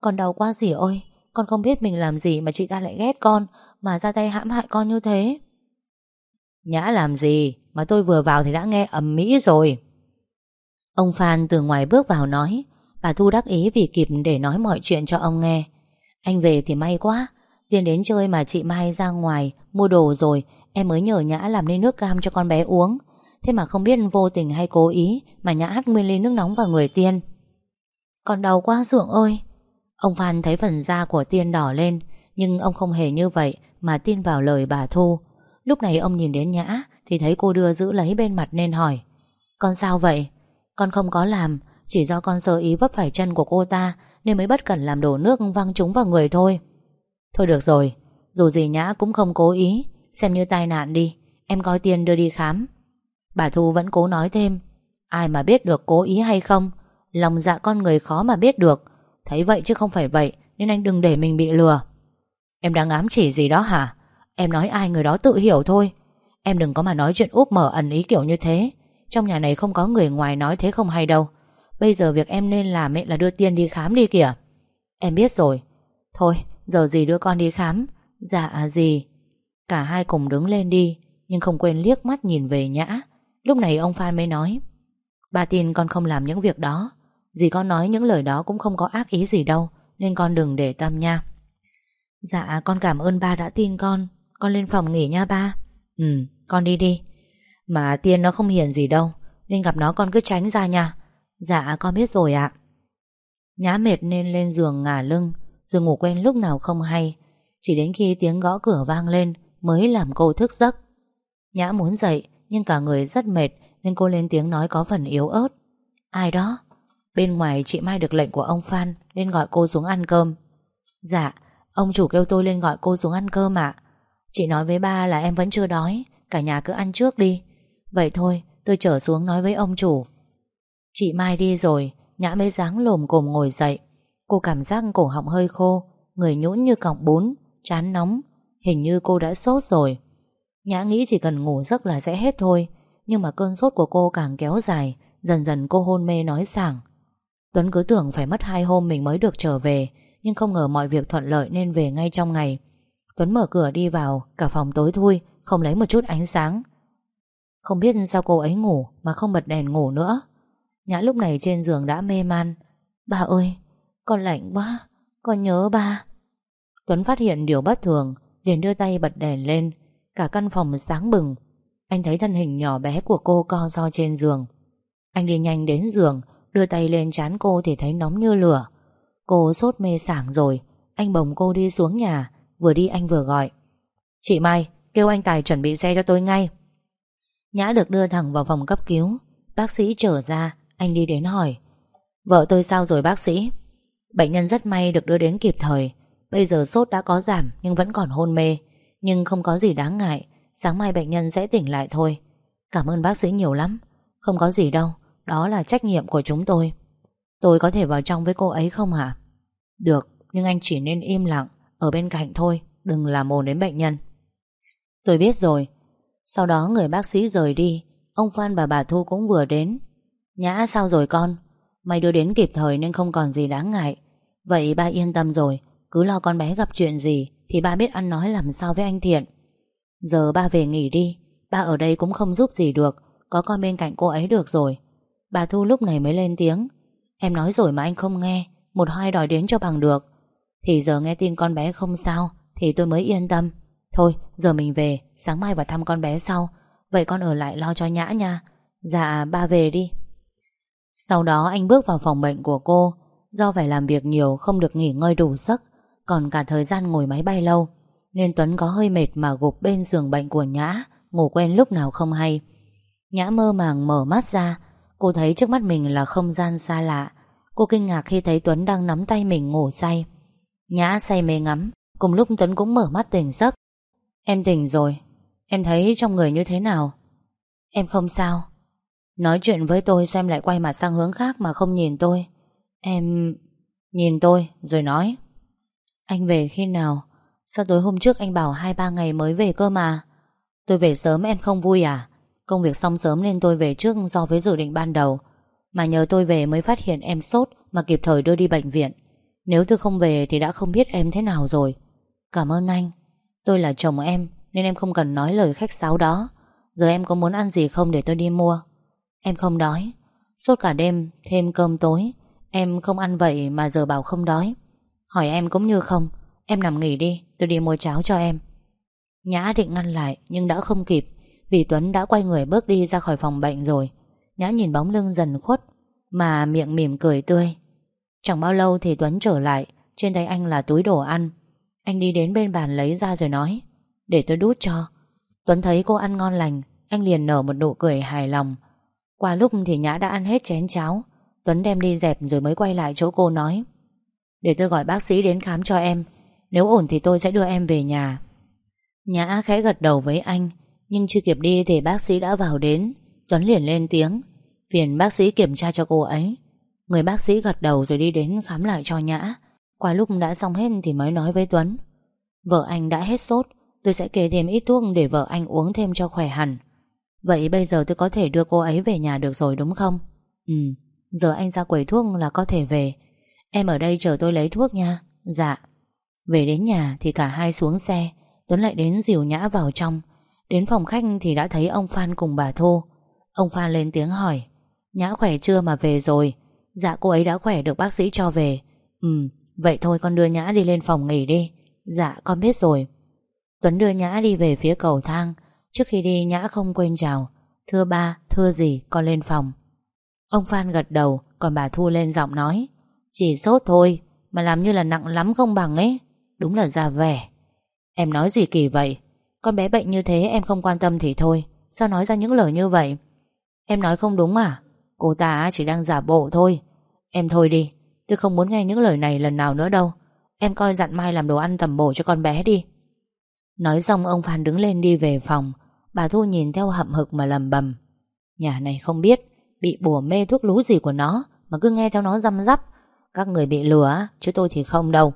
Con đau quá gì ơi, Con không biết mình làm gì mà chị ta lại ghét con, Mà ra tay hãm hại con như thế. Nhã làm gì Mà tôi vừa vào thì đã nghe ầm mỹ rồi. Ông Phan từ ngoài bước vào nói, Bà Thu đắc ý vì kịp để nói mọi chuyện cho ông nghe. Anh về thì may quá, Tiền đến chơi mà chị Mai ra ngoài Mua đồ rồi, Em mới nhờ Nhã làm nên nước cam cho con bé uống. Thế mà không biết vô tình hay cố ý Mà Nhã hắt nguyên ly nước nóng vào người Tiên. Còn đau quá Dượng ơi. Ông Phan thấy phần da của Tiên đỏ lên, Nhưng ông không hề như vậy Mà tin vào lời bà Thu. Lúc này ông nhìn đến Nhã Thì thấy cô đưa giữ lấy bên mặt nên hỏi, Con sao vậy? Con không có làm, Chỉ do con sơ ý vấp phải chân của cô ta Nên mới bất cẩn làm đổ nước văng trúng vào người thôi. Thôi được rồi, Dù gì Nhã cũng không cố ý, Xem như tai nạn đi, Em coi tiền đưa đi khám. Bà Thu vẫn cố nói thêm. Ai mà biết được cố ý hay không? Lòng dạ con người khó mà biết được. Thấy vậy chứ không phải vậy, Nên anh đừng để mình bị lừa. Em đang ám chỉ gì đó hả? Em nói ai người đó tự hiểu thôi. Em đừng có mà nói chuyện úp mở ẩn ý kiểu như thế. Trong nhà này không có người ngoài nói thế không hay đâu. Bây giờ việc em nên làm ấy là đưa Tiên đi khám đi kìa. Em biết rồi. Thôi, giờ gì đưa con đi khám? Dạ à, gì? Cả hai cùng đứng lên đi, Nhưng không quên liếc mắt nhìn về Nhã. Lúc này ông Phan mới nói, Bà tin con không làm những việc đó. Dì con nói những lời đó cũng không có ác ý gì đâu, Nên con đừng để tâm nha. Dạ con cảm ơn ba đã tin con. Con lên phòng nghỉ nha ba. Ừ con đi đi. Mà Tiên nó không hiền gì đâu, Nên gặp nó con cứ tránh ra nha. Dạ con biết rồi ạ. Nhã mệt nên lên giường ngả lưng Rồi ngủ quên lúc nào không hay. Chỉ đến khi tiếng gõ cửa vang lên, Mới làm cô thức giấc. Nhã muốn dậy nhưng cả người rất mệt Nên cô lên tiếng nói có phần yếu ớt. Ai đó? Bên ngoài chị Mai được lệnh của ông Phan Nên gọi cô xuống ăn cơm. Dạ Ông chủ kêu tôi lên gọi cô xuống ăn cơm ạ. Chị nói với ba là em vẫn chưa đói, Cả nhà cứ ăn trước đi. Vậy thôi, tôi trở xuống nói với ông chủ. Chị Mai đi rồi, Nhã mới dáng lồm cồm ngồi dậy. Cô cảm giác cổ họng hơi khô, Người nhũn như cọng bún, Chán nóng. Hình như cô đã sốt rồi. Nhã nghĩ chỉ cần ngủ giấc là sẽ hết thôi, Nhưng mà cơn sốt của cô càng kéo dài, Dần dần cô hôn mê nói sảng. Tuấn cứ tưởng phải mất hai hôm mình mới được trở về, Nhưng không ngờ mọi việc thuận lợi nên về ngay trong ngày. Tuấn mở cửa đi vào, Cả phòng tối thui, Không lấy một chút ánh sáng. Không biết sao cô ấy ngủ Mà không bật đèn ngủ nữa. Nhã lúc này trên giường đã mê man. Bà ơi, Con lạnh quá, Con nhớ ba. Tuấn phát hiện điều bất thường, liền đưa tay bật đèn lên Cả căn phòng sáng bừng. Anh thấy thân hình nhỏ bé của cô co do trên giường. Anh đi nhanh đến giường, Đưa tay lên chán cô thì thấy nóng như lửa. Cô sốt mê sảng rồi, Anh bồng cô đi xuống nhà, Vừa đi anh vừa gọi. Chị Mai, kêu anh Tài chuẩn bị xe cho tôi ngay. Nhã được đưa thẳng vào phòng cấp cứu. Bác sĩ trở ra, Anh đi đến hỏi, Vợ tôi sao rồi bác sĩ? Bệnh nhân rất may được đưa đến kịp thời. Bây giờ sốt đã có giảm nhưng vẫn còn hôn mê. Nhưng không có gì đáng ngại, Sáng mai bệnh nhân sẽ tỉnh lại thôi. Cảm ơn bác sĩ nhiều lắm. Không có gì đâu, Đó là trách nhiệm của chúng tôi. Tôi có thể vào trong với cô ấy không hả? Được, nhưng anh chỉ nên im lặng, Ở bên cạnh thôi, Đừng làm mồn đến bệnh nhân. Tôi biết rồi. Sau đó người bác sĩ rời đi, Ông Phan và bà Thu cũng vừa đến. Nhã, sao rồi con? Mày đưa đến kịp thời nên không còn gì đáng ngại. Vậy ba yên tâm rồi, Cứ lo con bé gặp chuyện gì thì ba biết ăn nói làm sao với anh Thiện. Giờ ba về nghỉ đi, Ba ở đây cũng không giúp gì được, Có con bên cạnh cô ấy được rồi. Bà Thu lúc này mới lên tiếng. Em nói rồi mà anh không nghe, Một hai đòi đến cho bằng được. Thì giờ nghe tin con bé không sao, Thì tôi mới yên tâm. Thôi, giờ mình về, Sáng mai vào thăm con bé sau. Vậy con ở lại lo cho nhã nha. Dạ ba về đi. Sau đó anh bước vào phòng bệnh của cô. Do phải làm việc nhiều, Không được nghỉ ngơi đủ giấc còn cả thời gian ngồi máy bay lâu. Nên Tuấn có hơi mệt mà gục bên giường bệnh của Nhã, Ngủ quen lúc nào không hay. Nhã mơ màng mở mắt ra, Cô thấy trước mắt mình là không gian xa lạ. Cô kinh ngạc khi thấy Tuấn đang nắm tay mình ngủ say. Nhã say mê ngắm, Cùng lúc Tuấn cũng mở mắt tỉnh giấc. Em tỉnh rồi, Em thấy trong người như thế nào? Em không sao. Nói chuyện với tôi xem lại quay mặt sang hướng khác mà không nhìn tôi. Em... Nhìn tôi, rồi nói. Anh về khi nào? Sao tối hôm trước anh bảo 2-3 ngày mới về cơ mà? Tôi về sớm em không vui à? Công việc xong sớm nên tôi về trước so với dự định ban đầu. Mà nhờ tôi về mới phát hiện em sốt Mà kịp thời đưa đi bệnh viện. Nếu tôi không về thì đã không biết em thế nào rồi. Cảm ơn anh. Tôi là chồng em Nên em không cần nói lời khách sáo đó. Giờ em có muốn ăn gì không để tôi đi mua? Em không đói. Sốt cả đêm, thêm cơm tối. Em không ăn vậy mà giờ bảo không đói. Hỏi em cũng như không. Em nằm nghỉ đi, tôi đi mua cháo cho em. Nhã định ngăn lại, nhưng đã không kịp, Vì Tuấn đã quay người bước đi ra khỏi phòng bệnh rồi. Nhã nhìn bóng lưng dần khuất, Mà miệng mỉm cười tươi. Chẳng bao lâu thì Tuấn trở lại, Trên tay anh là túi đồ ăn. Anh đi đến bên bàn lấy ra rồi nói, Để tôi đút cho. Tuấn thấy cô ăn ngon lành, Anh liền nở một nụ cười hài lòng. Qua lúc thì Nhã đã ăn hết chén cháo. Tuấn đem đi dẹp rồi mới quay lại chỗ cô nói để tôi gọi bác sĩ đến khám cho em. Nếu ổn thì tôi sẽ đưa em về nhà. Nhã khẽ gật đầu với anh Nhưng chưa kịp đi thì bác sĩ đã vào đến. Tuấn liền lên tiếng. Phiền bác sĩ kiểm tra cho cô ấy. Người bác sĩ gật đầu rồi đi đến khám lại cho Nhã. Qua lúc đã xong hết thì mới nói với Tuấn. Vợ anh đã hết sốt Tôi sẽ kê thêm ít thuốc để vợ anh uống thêm cho khỏe hẳn. Vậy bây giờ tôi có thể đưa cô ấy về nhà được rồi đúng không? Ừ, giờ anh ra quầy thuốc là có thể về. Em ở đây chờ tôi lấy thuốc nha. Dạ. Về đến nhà thì cả hai xuống xe. Tuấn lại đến dìu nhã vào trong. Đến phòng khách thì đã thấy ông Phan cùng bà Thô. Ông Phan lên tiếng hỏi Nhã khỏe chưa mà về rồi? Dạ cô ấy đã khỏe được bác sĩ cho về. Ừ vậy thôi con đưa Nhã đi lên phòng nghỉ đi. Dạ con biết rồi. Tuấn đưa Nhã đi về phía cầu thang. Trước khi đi Nhã không quên chào Thưa ba, thưa gì, con lên phòng. Ông Phan gật đầu Còn bà Thu lên giọng nói chỉ sốt thôi, Mà làm như là nặng lắm không bằng ấy. Đúng là già vẻ. Em nói gì kỳ vậy? Con bé bệnh như thế em không quan tâm thì thôi. Sao nói ra những lời như vậy? Em nói không đúng à? Cô ta chỉ đang giả bộ thôi. Em thôi đi, Tôi không muốn nghe những lời này lần nào nữa đâu. Em coi dặn mai làm đồ ăn tầm bổ cho con bé đi. Nói xong ông Phan đứng lên đi về phòng. Bà Thu nhìn theo hậm hực mà lầm bầm. Nhà này không biết Bị bùa mê thuốc lú gì của nó, Mà cứ nghe theo nó răm rắp. Các người bị lừa chứ tôi thì không đâu.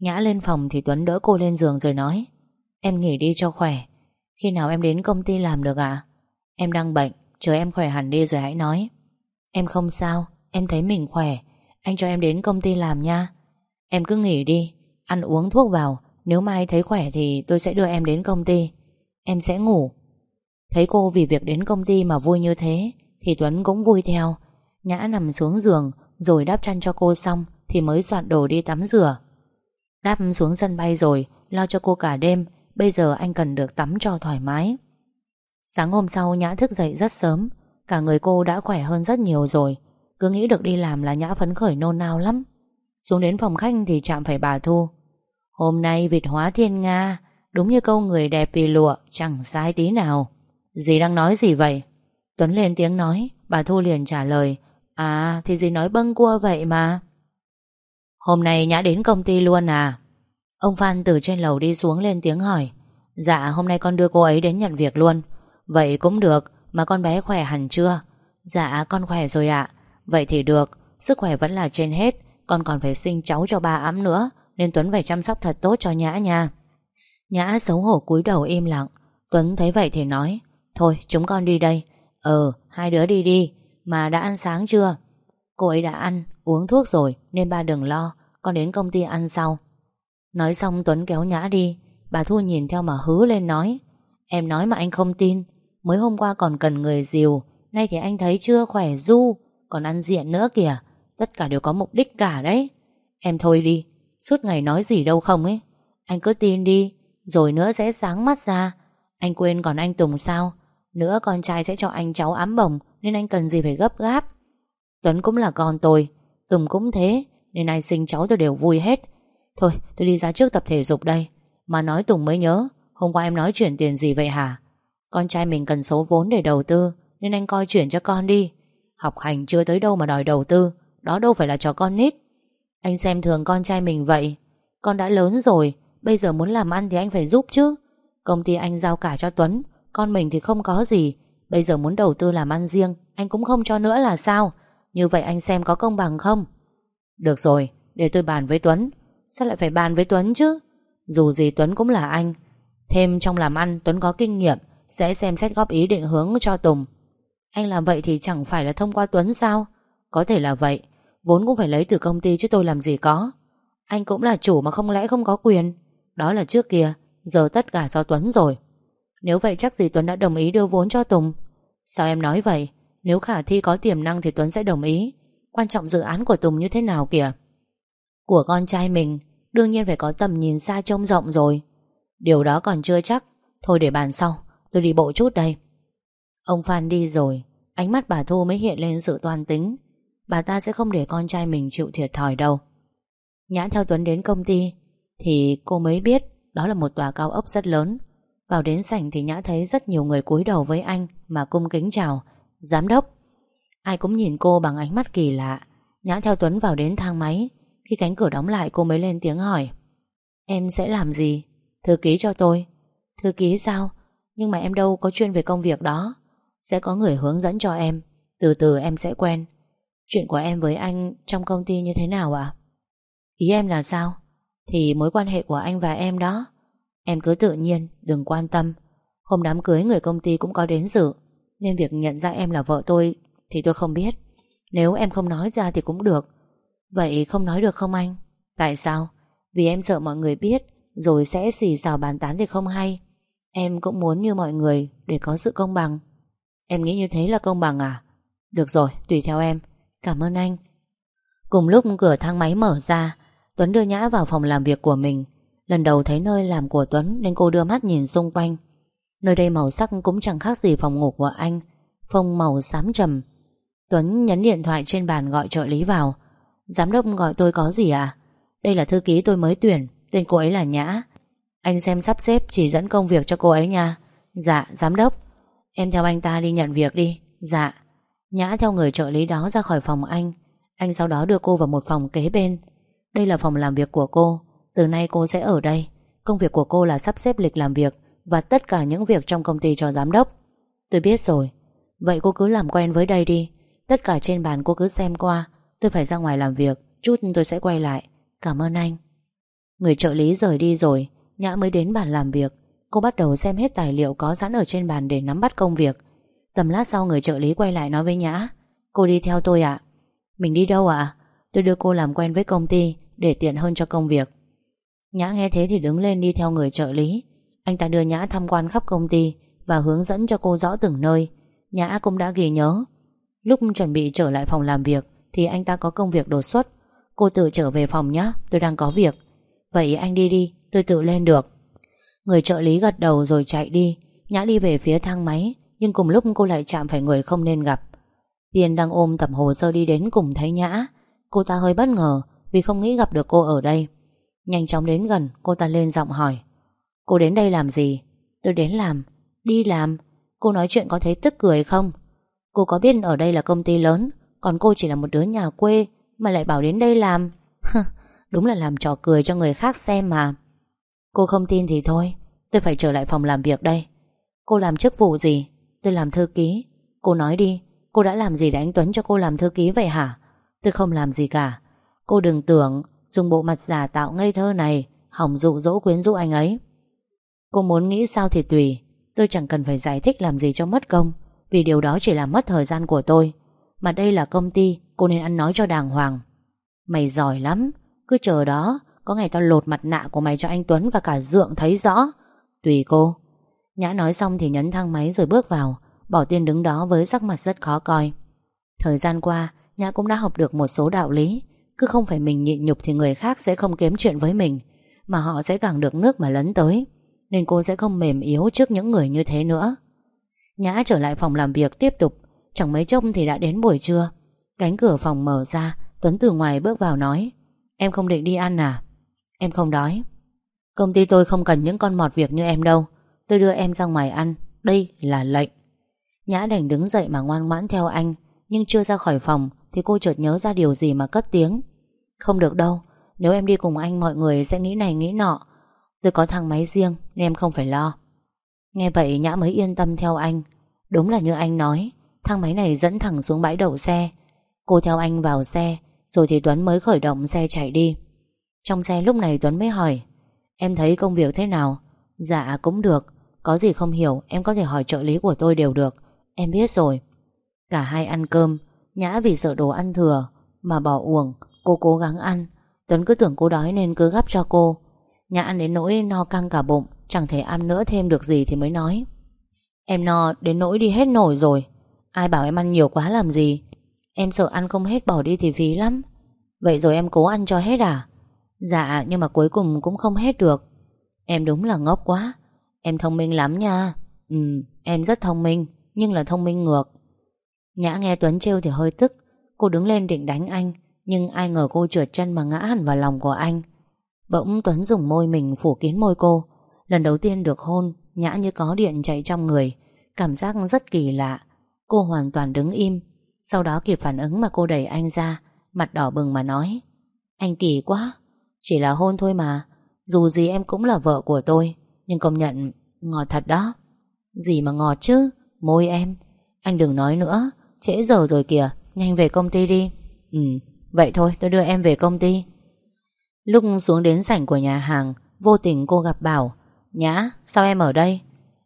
Nhã lên phòng thì Tuấn đỡ cô lên giường rồi nói, Em nghỉ đi cho khỏe. Khi nào em đến công ty làm được ạ? Em đang bệnh, Chờ em khỏe hẳn đi rồi hãy nói. Em không sao, Em thấy mình khỏe. Anh cho em đến công ty làm nha. Em cứ nghỉ đi, Ăn uống thuốc vào. Nếu mai thấy khỏe thì tôi sẽ đưa em đến công ty. Em sẽ ngủ. Thấy cô vì việc đến công ty mà vui như thế, Thì Tuấn cũng vui theo. Nhã nằm xuống giường rồi đáp chăn cho cô xong Thì mới soạn đồ đi tắm rửa. Đáp xuống sân bay rồi, Lo cho cô cả đêm, Bây giờ anh cần được tắm cho thoải mái. Sáng hôm sau Nhã thức dậy rất sớm, Cả người cô đã khỏe hơn rất nhiều rồi, Cứ nghĩ được đi làm là Nhã phấn khởi nôn nao lắm. Xuống đến phòng khách thì chạm phải bà Thu. Hôm nay vịt hóa thiên Nga, Đúng như câu người đẹp vì lụa, Chẳng sai tí nào. Dì đang nói gì vậy? Tuấn lên tiếng nói, Bà Thu liền trả lời À thì dì nói bâng cua vậy mà. Hôm nay Nhã đến công ty luôn à? Ông Phan từ trên lầu đi xuống lên tiếng hỏi. Dạ hôm nay con đưa cô ấy đến nhận việc luôn. Vậy cũng được, Mà con bé khỏe hẳn chưa? Dạ con khỏe rồi ạ. Vậy thì được, Sức khỏe vẫn là trên hết. Con còn phải sinh cháu cho ba ấm nữa, Nên Tuấn phải chăm sóc thật tốt cho Nhã nha. Nhã xấu hổ cúi đầu im lặng. Tuấn thấy vậy thì nói, Thôi, chúng con đi đây. Ờ hai đứa đi đi. Mà đã ăn sáng chưa? Cô ấy đã ăn, uống thuốc rồi, Nên ba đừng lo, Con đến công ty ăn sau. Nói xong Tuấn kéo Nhã đi, Bà Thu nhìn theo mà hứ lên nói, Em nói mà anh không tin, Mới hôm qua còn cần người dìu, Nay thì anh thấy chưa khỏe du, Còn ăn diện nữa kìa, Tất cả đều có mục đích cả đấy. Em thôi đi, Suốt ngày nói gì đâu không ấy. Anh cứ tin đi, Rồi nữa sẽ sáng mắt ra. Anh quên còn anh Tùng sao, Nữa con trai sẽ cho anh cháu ám bồng nên anh cần gì phải gấp gáp. Tuấn cũng là con tôi, Tùng cũng thế, Nên ai sinh cháu tôi đều vui hết. Thôi, tôi đi ra trước tập thể dục đây, Mà nói Tùng mới nhớ, Hôm qua em nói chuyển tiền gì vậy hả? Con trai mình cần số vốn để đầu tư, Nên anh coi chuyển cho con đi. Học hành chưa tới đâu mà đòi đầu tư, Đó đâu phải là cho con nít. Anh xem thường con trai mình vậy, Con đã lớn rồi, Bây giờ muốn làm ăn thì anh phải giúp chứ. Công ty anh giao cả cho Tuấn, Con mình thì không có gì Bây giờ muốn đầu tư làm ăn riêng Anh cũng không cho nữa là sao? Như vậy anh xem có công bằng không? Được rồi, để tôi bàn với Tuấn. Sao lại phải bàn với Tuấn chứ? Dù gì Tuấn cũng là anh. Thêm trong làm ăn Tuấn có kinh nghiệm Sẽ xem xét góp ý định hướng cho Tùng. Anh làm vậy thì chẳng phải là thông qua Tuấn sao? Có thể là vậy Vốn cũng phải lấy từ công ty chứ tôi làm gì có. Anh cũng là chủ mà không lẽ không có quyền? Đó là trước kia Giờ tất cả do Tuấn rồi. Nếu vậy chắc gì Tuấn đã đồng ý đưa vốn cho Tùng. Sao em nói vậy? Nếu khả thi có tiềm năng thì Tuấn sẽ đồng ý. Quan trọng dự án của Tùng như thế nào kìa? Của con trai mình, Đương nhiên phải có tầm nhìn xa trông rộng rồi. Điều đó còn chưa chắc. Thôi để bàn sau, Tôi đi bộ chút đây. Ông Phan đi rồi, Ánh mắt bà Thu mới hiện lên sự toan tính. Bà ta sẽ không để con trai mình chịu thiệt thòi đâu. Nhã theo Tuấn đến công ty, Thì cô mới biết Đó là một tòa cao ốc rất lớn. Vào đến sảnh thì Nhã thấy rất nhiều người cúi đầu với anh Mà cung kính chào, Giám đốc Ai cũng nhìn cô bằng ánh mắt kỳ lạ Nhã theo Tuấn vào đến thang máy Khi cánh cửa đóng lại, cô mới lên tiếng hỏi, Em sẽ làm gì? Thư ký cho tôi Thư ký sao? Nhưng mà em đâu có chuyên về công việc đó Sẽ có người hướng dẫn cho em Từ từ em sẽ quen Chuyện của em với anh trong công ty như thế nào ạ? Ý em là sao? Thì mối quan hệ của anh và em đó Em cứ tự nhiên, đừng quan tâm. Hôm đám cưới người công ty cũng có đến dự Nên việc nhận ra em là vợ tôi Thì tôi không biết. Nếu em không nói ra thì cũng được. Vậy không nói được không anh? Tại sao? Vì em sợ mọi người biết Rồi sẽ xì xào bàn tán thì không hay. Em cũng muốn như mọi người Để có sự công bằng. Em nghĩ như thế là công bằng à? Được rồi, tùy theo em. Cảm ơn anh. Cùng lúc cửa thang máy mở ra Tuấn đưa Nhã vào phòng làm việc của mình. Lần đầu thấy nơi làm của Tuấn Nên cô đưa mắt nhìn xung quanh. Nơi đây màu sắc cũng chẳng khác gì phòng ngủ của anh, Phông màu xám trầm. Tuấn nhấn điện thoại trên bàn gọi trợ lý vào. Giám đốc gọi tôi có gì à? Đây là thư ký tôi mới tuyển, Tên cô ấy là Nhã. Anh xem sắp xếp chỉ dẫn công việc cho cô ấy nha. Dạ giám đốc. Em theo anh ta đi nhận việc đi. Dạ. Nhã theo người trợ lý đó ra khỏi phòng anh. Anh sau đó đưa cô vào một phòng kế bên. Đây là phòng làm việc của cô. Từ nay cô sẽ ở đây. Công việc của cô là sắp xếp lịch làm việc Và tất cả những việc trong công ty cho giám đốc. Tôi biết rồi. Vậy cô cứ làm quen với đây đi. Tất cả trên bàn cô cứ xem qua. Tôi phải ra ngoài làm việc. Chút tôi sẽ quay lại. Cảm ơn anh. Người trợ lý rời đi rồi. Nhã mới đến bàn làm việc. Cô bắt đầu xem hết tài liệu có sẵn ở trên bàn để nắm bắt công việc. Tầm lát sau người trợ lý quay lại nói với Nhã, Cô đi theo tôi ạ. Mình đi đâu ạ? Tôi đưa cô làm quen với công ty Để tiện hơn cho công việc. Nhã nghe thế thì đứng lên đi theo người trợ lý. Anh ta đưa Nhã tham quan khắp công ty Và hướng dẫn cho cô rõ từng nơi. Nhã cũng đã ghi nhớ. Lúc chuẩn bị trở lại phòng làm việc Thì anh ta có công việc đột xuất. Cô tự trở về phòng nhé Tôi đang có việc. Vậy anh đi đi, Tôi tự lên được. Người trợ lý gật đầu rồi chạy đi. Nhã đi về phía thang máy, Nhưng cùng lúc cô lại chạm phải người không nên gặp. Tiên đang ôm tập hồ sơ đi đến cùng thấy Nhã. Cô ta hơi bất ngờ Vì không nghĩ gặp được cô ở đây. Nhanh chóng đến gần, cô ta lên giọng hỏi. Cô đến đây làm gì? Tôi đến làm. Đi làm. Cô nói chuyện có thấy tức cười không? Cô có biết ở đây là công ty lớn, Còn cô chỉ là một đứa nhà quê Mà lại bảo đến đây làm? <laughs> Đúng là làm trò cười cho người khác xem mà. Cô không tin thì thôi, Tôi phải trở lại phòng làm việc đây. Cô làm chức vụ gì? Tôi làm thư ký. Cô nói đi, Cô đã làm gì để anh Tuấn cho cô làm thư ký vậy hả? Tôi không làm gì cả. Cô đừng tưởng Dùng bộ mặt giả tạo ngây thơ này, Hỏng dụ dỗ quyến rũ anh ấy. Cô muốn nghĩ sao thì tùy. Tôi chẳng cần phải giải thích làm gì cho mất công, Vì điều đó chỉ làm mất thời gian của tôi. Mà đây là công ty, Cô nên ăn nói cho đàng hoàng. Mày giỏi lắm, Cứ chờ đó, Có ngày tao lột mặt nạ của mày cho anh Tuấn Và cả dượng thấy rõ. Tùy cô. Nhã nói xong thì nhấn thang máy rồi bước vào, Bỏ tiên đứng đó với sắc mặt rất khó coi. Thời gian qua, Nhã cũng đã học được một số đạo lý. Cứ không phải mình nhịn nhục thì người khác sẽ không kiếm chuyện với mình, Mà họ sẽ càng được nước mà lấn tới, Nên cô sẽ không mềm yếu trước những người như thế nữa. Nhã trở lại phòng làm việc tiếp tục, Chẳng mấy chốc thì đã đến buổi trưa. Cánh cửa phòng mở ra, Tuấn từ ngoài bước vào nói, Em không định đi ăn à? Em không đói. Công ty tôi không cần những con mọt việc như em đâu. Tôi đưa em ra ngoài ăn. Đây là lệnh. Nhã đành đứng dậy mà ngoan ngoãn theo anh, Nhưng chưa ra khỏi phòng Thì cô chợt nhớ ra điều gì mà cất tiếng. Không được đâu, Nếu em đi cùng anh, mọi người sẽ nghĩ này nghĩ nọ. Tôi có thang máy riêng, Nên em không phải lo. Nghe vậy, Nhã mới yên tâm theo anh. Đúng là như anh nói, Thang máy này dẫn thẳng xuống bãi đậu xe. Cô theo anh vào xe, Rồi thì Tuấn mới khởi động xe chạy đi. Trong xe lúc này Tuấn mới hỏi, Em thấy công việc thế nào? Dạ cũng được. Có gì không hiểu, em có thể hỏi trợ lý của tôi đều được. Em biết rồi. Cả hai ăn cơm, Nhã vì sợ đồ ăn thừa Mà bỏ uổng Cô cố gắng ăn. Tuấn cứ tưởng cô đói nên cứ gắp cho cô. Nhã ăn đến nỗi no căng cả bụng, Chẳng thể ăn nữa thêm được gì thì mới nói. Em no đến nỗi đi hết nổi rồi. Ai bảo em ăn nhiều quá làm gì? Em sợ ăn không hết bỏ đi thì phí lắm. Vậy rồi em cố ăn cho hết à? Dạ nhưng mà cuối cùng cũng không hết được. Em đúng là ngốc quá. Em thông minh lắm nha. Ừ em rất thông minh, Nhưng là thông minh ngược. Nhã nghe Tuấn trêu thì hơi tức. Cô đứng lên định đánh anh. Nhưng ai ngờ cô trượt chân mà ngã hẳn vào lòng của anh. Bỗng Tuấn dùng môi mình phủ kín môi cô. Lần đầu tiên được hôn, Nhã như có điện chạy trong người. Cảm giác rất kỳ lạ. Cô hoàn toàn đứng im. Sau đó kịp phản ứng mà cô đẩy anh ra, Mặt đỏ bừng mà nói, Anh kỳ quá, Chỉ là hôn thôi mà. Dù gì em cũng là vợ của tôi, Nhưng công nhận ngọt thật đó. Gì mà ngọt chứ, Môi em. Anh đừng nói nữa, Trễ giờ rồi kìa, Nhanh về công ty đi. Ừ vậy thôi, tôi đưa em về công ty. Lúc xuống đến sảnh của nhà hàng, Vô tình cô gặp Bảo. Nhã, sao em ở đây?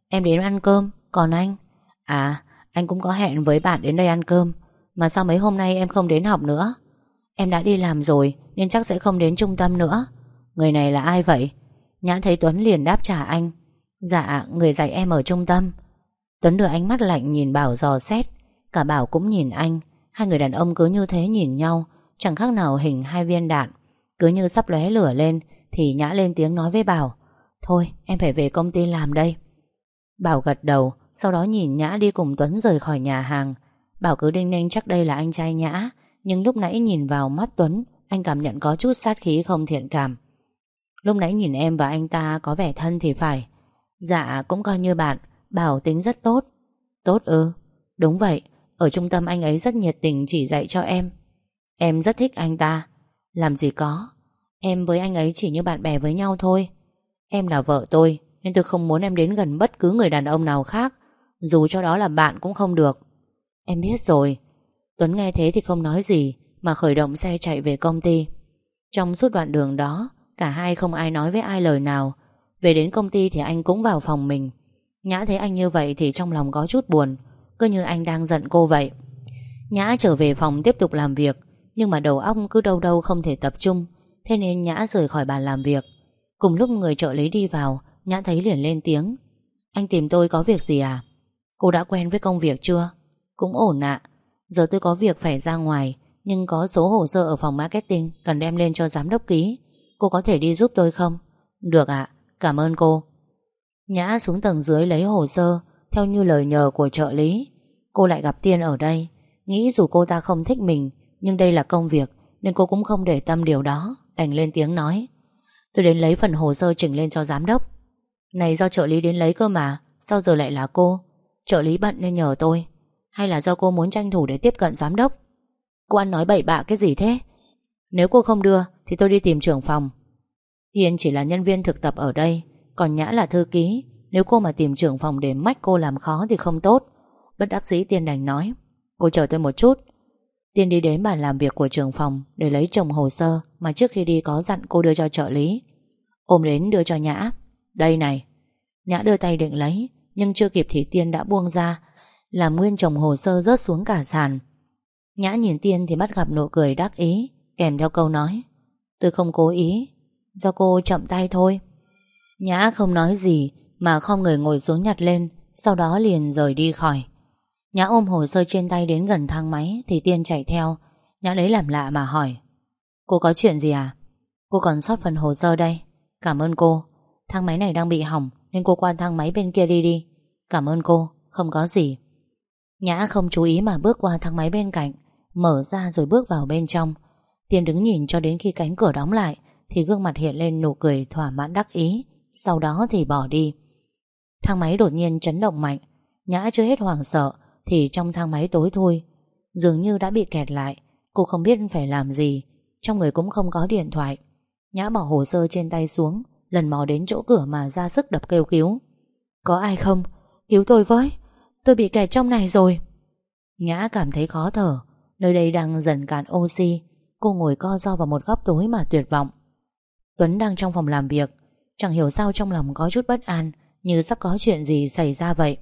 Em đến ăn cơm, Còn anh? À anh cũng có hẹn với bạn đến đây ăn cơm, Mà sao mấy hôm nay em không đến học nữa. Em đã đi làm rồi, Nên chắc sẽ không đến trung tâm nữa. Người này là ai vậy? Nhã thấy Tuấn liền đáp trả anh. Dạ người dạy em ở trung tâm. Tuấn đưa ánh mắt lạnh nhìn Bảo dò xét. Cả Bảo cũng nhìn anh. Hai người đàn ông cứ như thế nhìn nhau. Chẳng khác nào hình hai viên đạn. Cứ như sắp lóe lửa lên, Thì Nhã lên tiếng nói với Bảo, Thôi, em phải về công ty làm đây. Bảo gật đầu, Sau đó nhìn Nhã đi cùng Tuấn rời khỏi nhà hàng. Bảo cứ đinh ninh chắc đây là anh trai Nhã, Nhưng lúc nãy nhìn vào mắt Tuấn, Anh cảm nhận có chút sát khí không thiện cảm. Lúc nãy nhìn em và anh ta có vẻ thân thì phải. Dạ cũng coi như bạn. Bảo tính rất tốt. Tốt ư? Đúng vậy, Ở trung tâm anh ấy rất nhiệt tình chỉ dạy cho em. Em rất thích anh ta. Làm gì có. Em với anh ấy chỉ như bạn bè với nhau thôi. Em là vợ tôi, Nên tôi không muốn em đến gần bất cứ người đàn ông nào khác. Dù cho đó là bạn cũng không được. Em biết rồi. Tuấn nghe thế thì không nói gì, Mà khởi động xe chạy về công ty. Trong suốt đoạn đường đó, Cả hai không ai nói với ai lời nào. Về đến công ty thì anh cũng vào phòng mình. Nhã thấy anh như vậy thì trong lòng có chút buồn. Cứ như anh đang giận cô vậy. Nhã trở về phòng tiếp tục làm việc. Nhưng mà đầu óc cứ đâu đâu không thể tập trung Thế nên Nhã rời khỏi bàn làm việc. Cùng lúc người trợ lý đi vào Nhã thấy liền lên tiếng. Anh tìm tôi có việc gì à? Cô đã quen với công việc chưa? Cũng ổn ạ. Giờ tôi có việc phải ra ngoài Nhưng có số hồ sơ ở phòng marketing Cần đem lên cho giám đốc ký. Cô có thể đi giúp tôi không? Được ạ, cảm ơn cô. Nhã xuống tầng dưới lấy hồ sơ Theo như lời nhờ của trợ lý. Cô lại gặp Tiên ở đây Nghĩ dù cô ta không thích mình nhưng đây là công việc, Nên cô cũng không để tâm điều đó. Đành lên tiếng nói. Tôi đến lấy phần hồ sơ chỉnh lên cho giám đốc. Này, do trợ lý đến lấy cơ mà, Sao giờ lại là cô? Trợ lý bận nên nhờ tôi. Hay là do cô muốn tranh thủ để tiếp cận giám đốc? Cô ăn nói bậy bạ cái gì thế? Nếu cô không đưa, Thì tôi đi tìm trưởng phòng. Tiên chỉ là nhân viên thực tập ở đây, Còn Nhã là thư ký. Nếu cô mà tìm trưởng phòng để mách cô làm khó thì không tốt. Bất đắc dĩ Tiên đành nói. Cô chờ tôi một chút Tiên đi đến bàn làm việc của trưởng phòng Để lấy chồng hồ sơ Mà trước khi đi có dặn cô đưa cho trợ lý. Ôm đến đưa cho Nhã. Đây này. Nhã đưa tay định lấy, Nhưng chưa kịp thì Tiên đã buông ra, Làm nguyên chồng hồ sơ rớt xuống cả sàn. Nhã nhìn Tiên thì bắt gặp nụ cười đắc ý, Kèm theo câu nói, Tôi không cố ý, Do cô chậm tay thôi. Nhã không nói gì Mà không người ngồi xuống nhặt lên, Sau đó liền rời đi khỏi. Nhã ôm hồ sơ trên tay đến gần thang máy, Thì Tiên chạy theo. Nhã lấy làm lạ mà hỏi, Cô có chuyện gì à? Cô còn sót phần hồ sơ đây. Cảm ơn cô. Thang máy này đang bị hỏng, Nên cô qua thang máy bên kia đi đi. Cảm ơn cô, Không có gì. Nhã không chú ý mà bước qua thang máy bên cạnh, Mở ra rồi bước vào bên trong. Tiên đứng nhìn cho đến khi cánh cửa đóng lại, Thì gương mặt hiện lên nụ cười thỏa mãn đắc ý, Sau đó thì bỏ đi. Thang máy đột nhiên chấn động mạnh. Nhã chưa hết hoảng sợ thì trong thang máy tối thôi, Dường như đã bị kẹt lại Cô không biết phải làm gì Trong người cũng không có điện thoại. Nhã bỏ hồ sơ trên tay xuống Lần mò đến chỗ cửa mà ra sức đập kêu cứu. Có ai không? Cứu tôi với Tôi bị kẹt trong này rồi. Nhã cảm thấy khó thở Nơi đây đang dần cạn oxy Cô ngồi co do vào một góc tối mà tuyệt vọng. Tuấn đang trong phòng làm việc Chẳng hiểu sao trong lòng có chút bất an Như sắp có chuyện gì xảy ra vậy.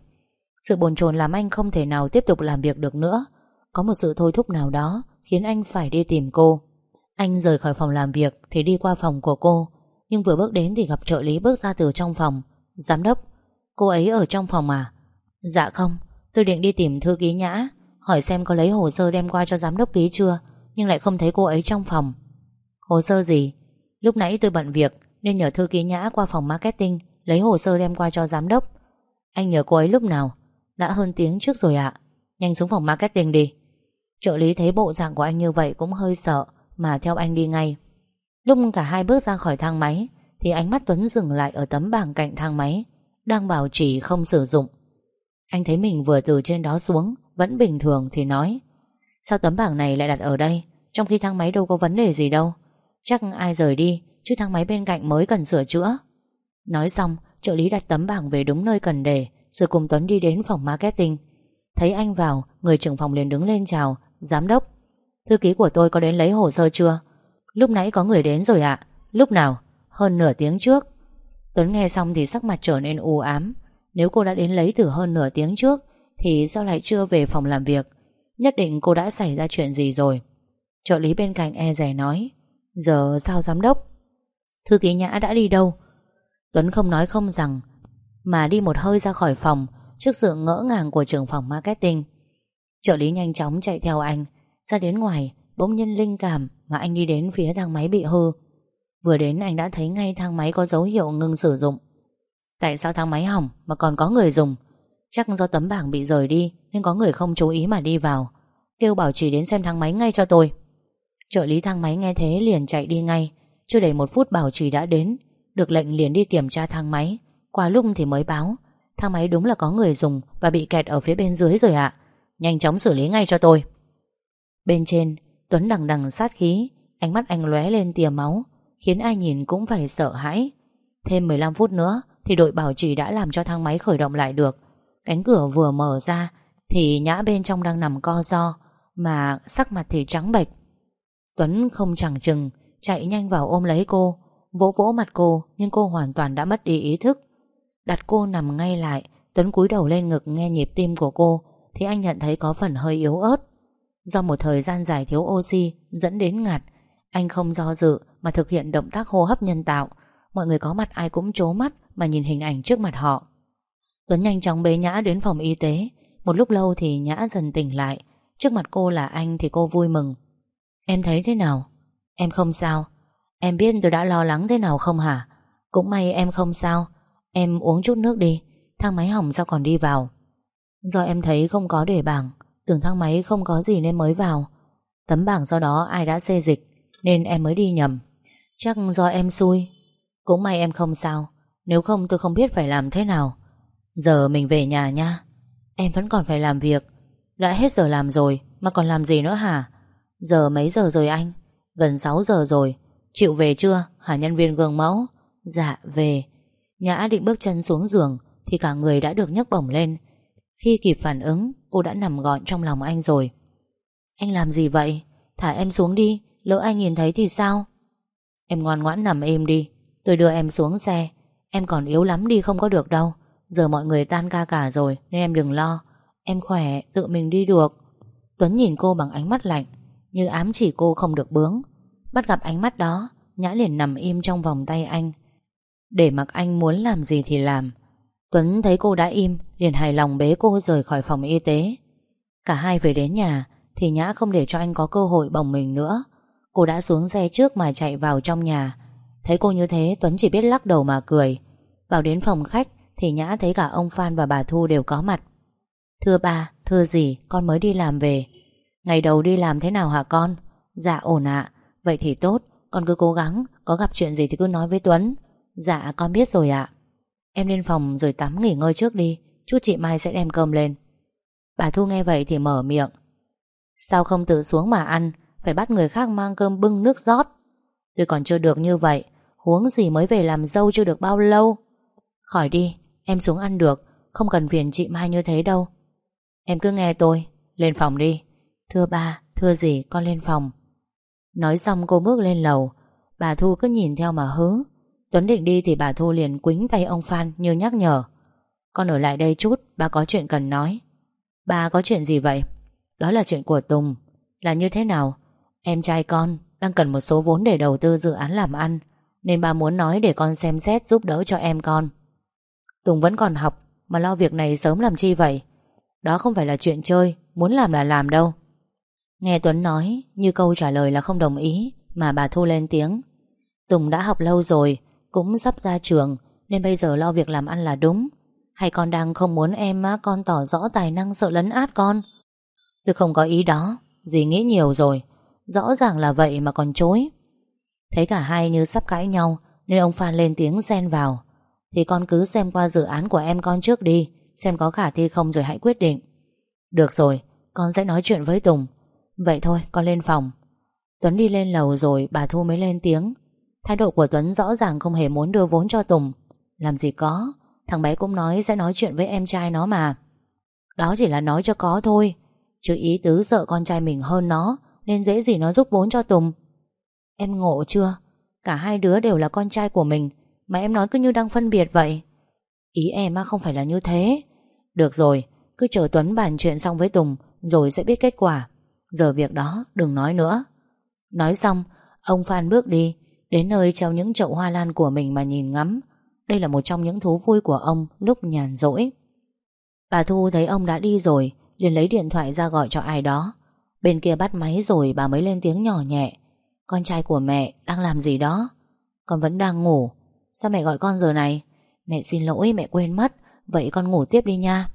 Sự bồn chồn làm anh không thể nào tiếp tục làm việc được nữa. Có một sự thôi thúc nào đó Khiến anh phải đi tìm cô. Anh rời khỏi phòng làm việc Thì đi qua phòng của cô. Nhưng vừa bước đến thì gặp trợ lý bước ra từ trong phòng. Giám đốc, Cô ấy ở trong phòng à? Dạ không, Tôi định đi tìm thư ký nhã, Hỏi xem có lấy hồ sơ đem qua cho giám đốc ký chưa, Nhưng lại không thấy cô ấy trong phòng. Hồ sơ gì? Lúc nãy tôi bận việc Nên nhờ thư ký nhã qua phòng marketing Lấy hồ sơ đem qua cho giám đốc. Anh nhờ cô ấy lúc nào? Đã hơn tiếng trước rồi ạ. Nhanh xuống phòng marketing đi. Trợ lý thấy bộ dạng của anh như vậy cũng hơi sợ, Mà theo anh đi ngay. Lúc cả hai bước ra khỏi thang máy, Thì ánh mắt Tuấn dừng lại ở tấm bảng cạnh thang máy, Đang bảo chỉ không sử dụng. Anh thấy mình vừa từ trên đó xuống, Vẫn bình thường thì nói, Sao tấm bảng này lại đặt ở đây? Trong khi thang máy đâu có vấn đề gì đâu. Chắc ai rời đi, Chứ thang máy bên cạnh mới cần sửa chữa. Nói xong, trợ lý đặt tấm bảng về đúng nơi cần để rồi cùng Tuấn đi đến phòng marketing. Thấy anh vào, Người trưởng phòng liền đứng lên chào, Giám đốc, Thư ký của tôi có đến lấy hồ sơ chưa? Lúc nãy có người đến rồi ạ. Lúc nào? Hơn nửa tiếng trước. Tuấn nghe xong thì sắc mặt trở nên u ám. Nếu cô đã đến lấy từ hơn nửa tiếng trước, Thì sao lại chưa về phòng làm việc? Nhất định cô đã xảy ra chuyện gì rồi. Trợ lý bên cạnh e rẻ nói, Giờ sao, giám đốc? Thư ký nhã đã đi đâu? Tuấn không nói không rằng mà đi một hơi ra khỏi phòng Trước sự ngỡ ngàng của trưởng phòng marketing. Trợ lý nhanh chóng chạy theo anh, Ra đến ngoài, Bỗng nhiên linh cảm mà anh đi đến phía thang máy bị hư. Vừa đến anh đã thấy ngay thang máy có dấu hiệu ngừng sử dụng. Tại sao thang máy hỏng mà còn có người dùng? Chắc do tấm bảng bị rời đi Nên có người không chú ý mà đi vào. Kêu bảo trì đến xem thang máy ngay cho tôi. Trợ lý thang máy nghe thế liền chạy đi ngay. Chưa đầy một phút bảo trì đã đến, Được lệnh liền đi kiểm tra thang máy. Qua lúc thì mới báo, Thang máy đúng là có người dùng Và bị kẹt ở phía bên dưới rồi ạ. Nhanh chóng xử lý ngay cho tôi. Bên trên, Tuấn đằng đằng sát khí, Ánh mắt anh lóe lên tia máu, Khiến ai nhìn cũng phải sợ hãi. Thêm 15 phút nữa Thì đội bảo trì đã làm cho thang máy khởi động lại được. Cánh cửa vừa mở ra Thì nhã bên trong đang nằm co do Mà sắc mặt thì trắng bệch. Tuấn không chẳng chừng, Chạy nhanh vào ôm lấy cô, Vỗ vỗ mặt cô, Nhưng cô hoàn toàn đã mất đi ý thức. Đặt cô nằm ngay lại, Tuấn cúi đầu lên ngực nghe nhịp tim của cô, Thì anh nhận thấy có phần hơi yếu ớt. Do một thời gian dài thiếu oxy Dẫn đến ngạt, Anh không do dự mà thực hiện động tác hô hấp nhân tạo. Mọi người có mặt ai cũng trố mắt Mà nhìn hình ảnh trước mặt họ. Tuấn nhanh chóng bế Nhã đến phòng y tế. Một lúc lâu thì Nhã dần tỉnh lại. Trước mặt cô là anh thì cô vui mừng. Em thấy thế nào? Em không sao. Em biết tôi đã lo lắng thế nào không hả? Cũng may em không sao. Em uống chút nước đi, Thang máy hỏng sao còn đi vào? Do em thấy không có để bảng, Tưởng thang máy không có gì nên mới vào. Tấm bảng do đó ai đã xê dịch, Nên em mới đi nhầm. Chắc do em xui. Cũng may em không sao, Nếu không tôi không biết phải làm thế nào. Giờ mình về nhà nha. Em vẫn còn phải làm việc. Đã hết giờ làm rồi, Mà còn làm gì nữa hả? Giờ mấy giờ rồi anh? Gần 6 giờ rồi. Chịu về chưa, hả nhân viên gương mẫu? Dạ về. Nhã định bước chân xuống giường Thì cả người đã được nhấc bổng lên. Khi kịp phản ứng, Cô đã nằm gọn trong lòng anh rồi. Anh làm gì vậy? Thả em xuống đi, Lỡ ai nhìn thấy thì sao? Em ngoan ngoãn nằm im đi, Tôi đưa em xuống xe. Em còn yếu lắm đi không có được đâu. Giờ mọi người tan ca cả rồi, Nên em đừng lo. Em khỏe, tự mình đi được. Tuấn nhìn cô bằng ánh mắt lạnh, Như ám chỉ cô không được bướng. Bắt gặp ánh mắt đó, Nhã liền nằm im trong vòng tay anh. Để mặc anh muốn làm gì thì làm. Tuấn thấy cô đã im Liền hài lòng bế cô rời khỏi phòng y tế. Cả hai về đến nhà Thì Nhã không để cho anh có cơ hội bồng mình nữa. Cô đã xuống xe trước mà chạy vào trong nhà. Thấy cô như thế Tuấn chỉ biết lắc đầu mà cười. Vào đến phòng khách Thì Nhã thấy cả ông Phan và bà Thu đều có mặt. Thưa ba, thưa gì Con mới đi làm về. Ngày đầu đi làm thế nào hả con? Dạ ổn ạ. Vậy thì tốt Con cứ cố gắng Có gặp chuyện gì thì cứ nói với Tuấn. Dạ con biết rồi ạ. Em lên phòng rồi tắm nghỉ ngơi trước đi. Chút chị Mai sẽ đem cơm lên. Bà Thu nghe vậy thì mở miệng. Sao không tự xuống mà ăn? Phải bắt người khác mang cơm bưng nước rót. Tôi còn chưa được như vậy. Huống gì mới về làm dâu chưa được bao lâu. Khỏi đi Em xuống ăn được. Không cần phiền chị Mai như thế đâu. Em cứ nghe tôi. Lên phòng đi. Thưa ba, thưa gì con lên phòng. Nói xong cô bước lên lầu. Bà Thu cứ nhìn theo mà hứ. Tuấn định đi thì bà Thu liền quính tay ông Phan như nhắc nhở. Con ở lại đây chút, Bà có chuyện cần nói. Bà có chuyện gì vậy? Đó là chuyện của Tùng. Là như thế nào? Em trai con đang cần một số vốn để đầu tư dự án làm ăn, Nên bà muốn nói để con xem xét giúp đỡ cho em con. Tùng vẫn còn học, Mà lo việc này sớm làm chi vậy? Đó không phải là chuyện chơi, Muốn làm là làm đâu. Nghe Tuấn nói, Như câu trả lời là không đồng ý, Mà bà Thu lên tiếng. Tùng đã học lâu rồi cũng sắp ra trường, Nên bây giờ lo việc làm ăn là đúng. Hay con đang không muốn em á, Con tỏ rõ tài năng sợ lấn át con. Tôi không có ý đó, Dì nghĩ nhiều rồi. Rõ ràng là vậy mà còn chối. Thấy cả hai như sắp cãi nhau, Nên ông Phan lên tiếng xen vào. Thì con cứ xem qua dự án của em con trước đi, Xem có khả thi không rồi hãy quyết định. Được rồi, Con sẽ nói chuyện với Tùng. Vậy thôi, con lên phòng. Tuấn đi lên lầu rồi bà Thu mới lên tiếng. Thái độ của Tuấn rõ ràng không hề muốn đưa vốn cho Tùng. Làm gì có, Thằng bé cũng nói sẽ nói chuyện với em trai nó mà. Đó chỉ là nói cho có thôi, Chứ ý tứ sợ con trai mình hơn nó, Nên dễ gì nó giúp vốn cho Tùng. Em ngộ chưa? Cả hai đứa đều là con trai của mình, Mà em nói cứ như đang phân biệt vậy. Ý em không phải là như thế. Được rồi, Cứ chờ Tuấn bàn chuyện xong với Tùng, Rồi sẽ biết kết quả. Giờ việc đó, đừng nói nữa. Nói xong, Ông Phan bước đi Đến nơi treo những chậu hoa lan của mình mà nhìn ngắm. Đây là một trong những thú vui của ông Lúc nhàn rỗi. Bà Thu thấy ông đã đi rồi, liền lấy điện thoại ra gọi cho ai đó. Bên kia bắt máy rồi bà mới lên tiếng nhỏ nhẹ. Con trai của mẹ đang làm gì đó? Con vẫn đang ngủ. Sao mẹ gọi con giờ này? Mẹ xin lỗi, mẹ quên mất. Vậy con ngủ tiếp đi nha.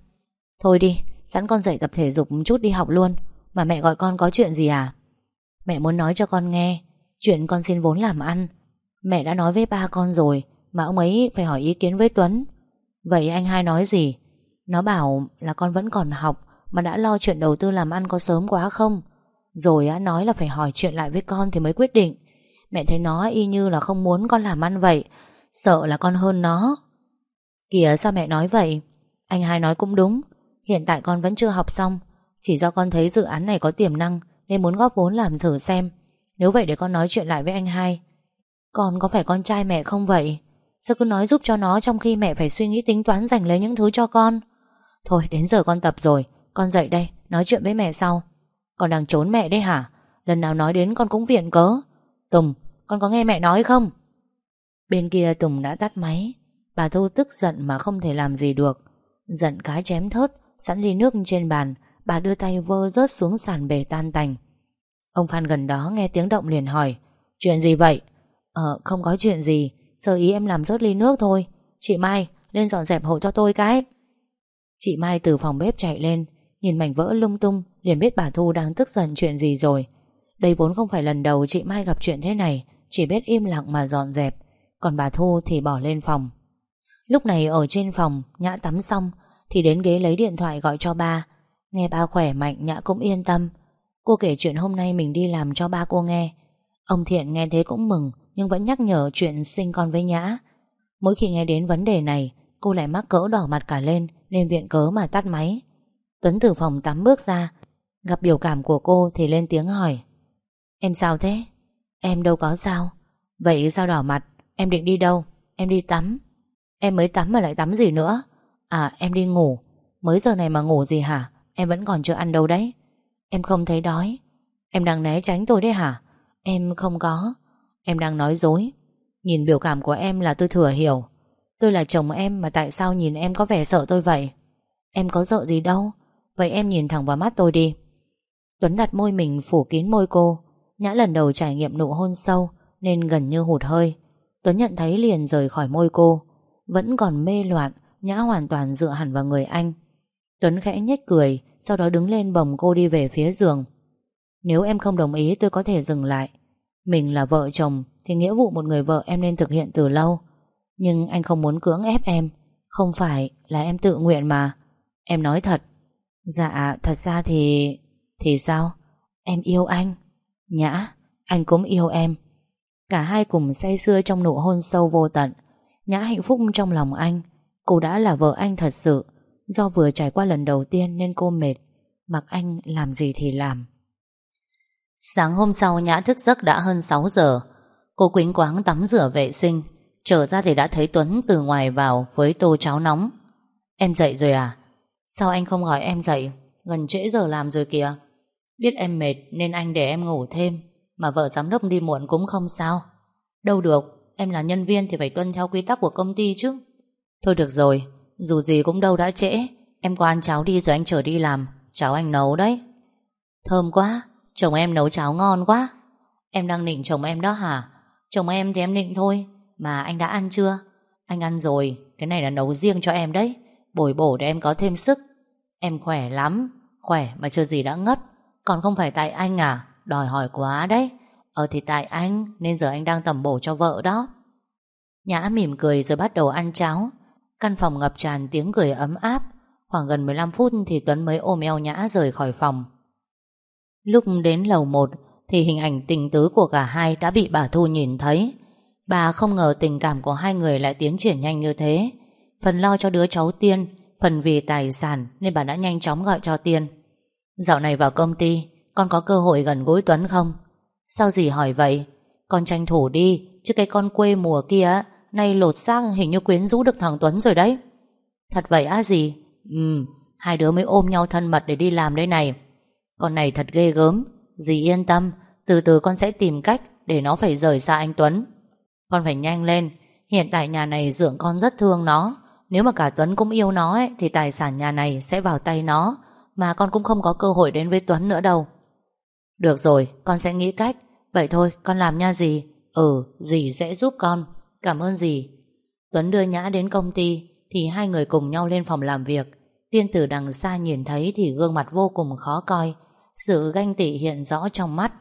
Thôi đi, sẵn con dậy tập thể dục một chút đi học luôn. Mà mẹ gọi con có chuyện gì à? Mẹ muốn nói cho con nghe. Chuyện con xin vốn làm ăn. Mẹ đã nói với ba con rồi, Mà ông ấy phải hỏi ý kiến với Tuấn. Vậy anh hai nói gì? Nó bảo là con vẫn còn học, Mà đã lo chuyện đầu tư làm ăn có sớm quá không? Rồi á, nói là phải hỏi chuyện lại với con Thì mới quyết định. Mẹ thấy nó y như là không muốn con làm ăn vậy, Sợ là con hơn nó. Kìa, sao mẹ nói vậy? Anh hai nói cũng đúng. Hiện tại con vẫn chưa học xong, Chỉ do con thấy dự án này có tiềm năng, Nên muốn góp vốn làm thử xem. Nếu vậy để con nói chuyện lại với anh hai. Con có phải con trai mẹ không vậy? Sao cứ nói giúp cho nó Trong khi mẹ phải suy nghĩ tính toán dành lấy những thứ cho con? Thôi, đến giờ con tập rồi. Con dậy đây, nói chuyện với mẹ sau. Con đang trốn mẹ đấy hả? Lần nào nói đến con cũng viện cớ. Tùng, con có nghe mẹ nói không? Bên kia Tùng đã tắt máy. Bà Thu tức giận mà không thể làm gì được. Giận cái chém thớt, Sẵn ly nước trên bàn. Bà đưa tay vơ rớt xuống sàn bể tan tành. Ông Phan gần đó nghe tiếng động liền hỏi, Chuyện gì vậy? Ờ không có chuyện gì, Sơ ý em làm rớt ly nước thôi. Chị Mai, lên dọn dẹp hộ cho tôi cái. Chị Mai từ phòng bếp chạy lên, Nhìn mảnh vỡ lung tung, Liền biết bà Thu đang tức giận chuyện gì rồi. Đây vốn không phải lần đầu chị Mai gặp chuyện thế này, Chỉ biết im lặng mà dọn dẹp. Còn bà Thu thì bỏ lên phòng. Lúc này ở trên phòng, Nhã tắm xong, Thì đến ghế lấy điện thoại gọi cho ba. Nghe ba khỏe mạnh, Nhã cũng yên tâm. Cô kể chuyện hôm nay mình đi làm cho ba cô nghe. Ông Thiện nghe thế cũng mừng, Nhưng vẫn nhắc nhở chuyện sinh con với Nhã. Mỗi khi nghe đến vấn đề này, Cô lại mắc cỡ đỏ mặt cả lên, Nên viện cớ mà tắt máy. Tuấn từ phòng tắm bước ra, Gặp biểu cảm của cô thì lên tiếng hỏi. Em sao thế? Em đâu có sao. Vậy sao đỏ mặt? Em định đi đâu? Em đi tắm. Em mới tắm mà lại tắm gì nữa? À em đi ngủ. Mới giờ này mà ngủ gì hả? Em vẫn còn chưa ăn đâu đấy. Em không thấy đói. Em đang né tránh tôi đấy hả? Em không có. Em đang nói dối. Nhìn biểu cảm của em là tôi thừa hiểu. Tôi là chồng em mà tại sao nhìn em có vẻ sợ tôi vậy? Em có sợ gì đâu. Vậy em nhìn thẳng vào mắt tôi đi. Tuấn đặt môi mình phủ kín môi cô. Nhã lần đầu trải nghiệm nụ hôn sâu Nên gần như hụt hơi. Tuấn nhận thấy liền rời khỏi môi cô. Vẫn còn mê loạn, Nhã hoàn toàn dựa hẳn vào người anh. Tuấn khẽ nhếch cười sau đó đứng lên bồng cô đi về phía giường. Nếu em không đồng ý, tôi có thể dừng lại. Mình là vợ chồng, Thì nghĩa vụ một người vợ em nên thực hiện từ lâu. Nhưng anh không muốn cưỡng ép em. Không phải là em tự nguyện mà. Em nói thật. Dạ thật ra thì Thì sao? Em yêu anh. Nhã, Anh cũng yêu em. Cả hai cùng say sưa trong nụ hôn sâu vô tận. Nhã hạnh phúc trong lòng anh. Cô đã là vợ anh thật sự. Do vừa trải qua lần đầu tiên nên cô mệt, Mặc anh làm gì thì làm. Sáng hôm sau Nhã thức giấc đã hơn 6 giờ, Cô quýnh quáng tắm rửa vệ sinh, Trở ra thì đã thấy Tuấn từ ngoài vào Với tô cháo nóng. Em dậy rồi à? Sao anh không gọi em dậy? Gần trễ giờ làm rồi kìa. Biết em mệt nên anh để em ngủ thêm, Mà vợ giám đốc đi muộn cũng không sao. Đâu được, Em là nhân viên thì phải tuân theo quy tắc của công ty chứ. Thôi được rồi dù gì cũng đâu đã trễ. Em qua ăn cháo đi rồi anh trở đi làm. Cháo anh nấu đấy. Thơm quá. Chồng em nấu cháo ngon quá. Em đang nịnh chồng em đó hả? Chồng em thì em nịnh thôi. Mà anh đã ăn chưa? Anh ăn rồi. Cái này là nấu riêng cho em đấy. Bồi bổ để em có thêm sức. Em khỏe lắm. Khỏe mà chưa gì đã ngất. Còn không phải tại anh à? Đòi hỏi quá đấy. Ờ thì tại anh, Nên giờ anh đang tầm bổ cho vợ đó. Nhã mỉm cười rồi bắt đầu ăn cháo. Căn phòng ngập tràn tiếng cười ấm áp. Khoảng gần 15 phút thì Tuấn mới ôm eo Nhã rời khỏi phòng. Lúc đến lầu 1 Thì hình ảnh tình tứ của cả hai đã bị bà Thu nhìn thấy. Bà không ngờ tình cảm của hai người lại tiến triển nhanh như thế. Phần lo cho đứa cháu tiên, Phần vì tài sản Nên bà đã nhanh chóng gọi cho Tiên. Dạo này vào công ty, Con có cơ hội gần gũi Tuấn không? Sao gì hỏi vậy? Con tranh thủ đi, Chứ cái con quê mùa kia Nay lột xác hình như quyến rũ được thằng Tuấn rồi đấy. Thật vậy á gì? Ừ Hai đứa mới ôm nhau thân mật để đi làm đây này. Con này thật ghê gớm. Dì yên tâm Từ từ con sẽ tìm cách Để nó phải rời xa anh Tuấn. Con phải nhanh lên. Hiện tại nhà này dưỡng con rất thương nó. Nếu mà cả Tuấn cũng yêu nó ấy, Thì tài sản nhà này sẽ vào tay nó. Mà con cũng không có cơ hội đến với Tuấn nữa đâu. Được rồi Con sẽ nghĩ cách. Vậy thôi con làm nha dì. Ừ dì sẽ giúp con. Cảm ơn gì. Tuấn đưa Nhã đến công ty Thì hai người cùng nhau lên phòng làm việc. Tiên tử đằng xa nhìn thấy Thì gương mặt vô cùng khó coi. Sự ganh tị hiện rõ trong mắt.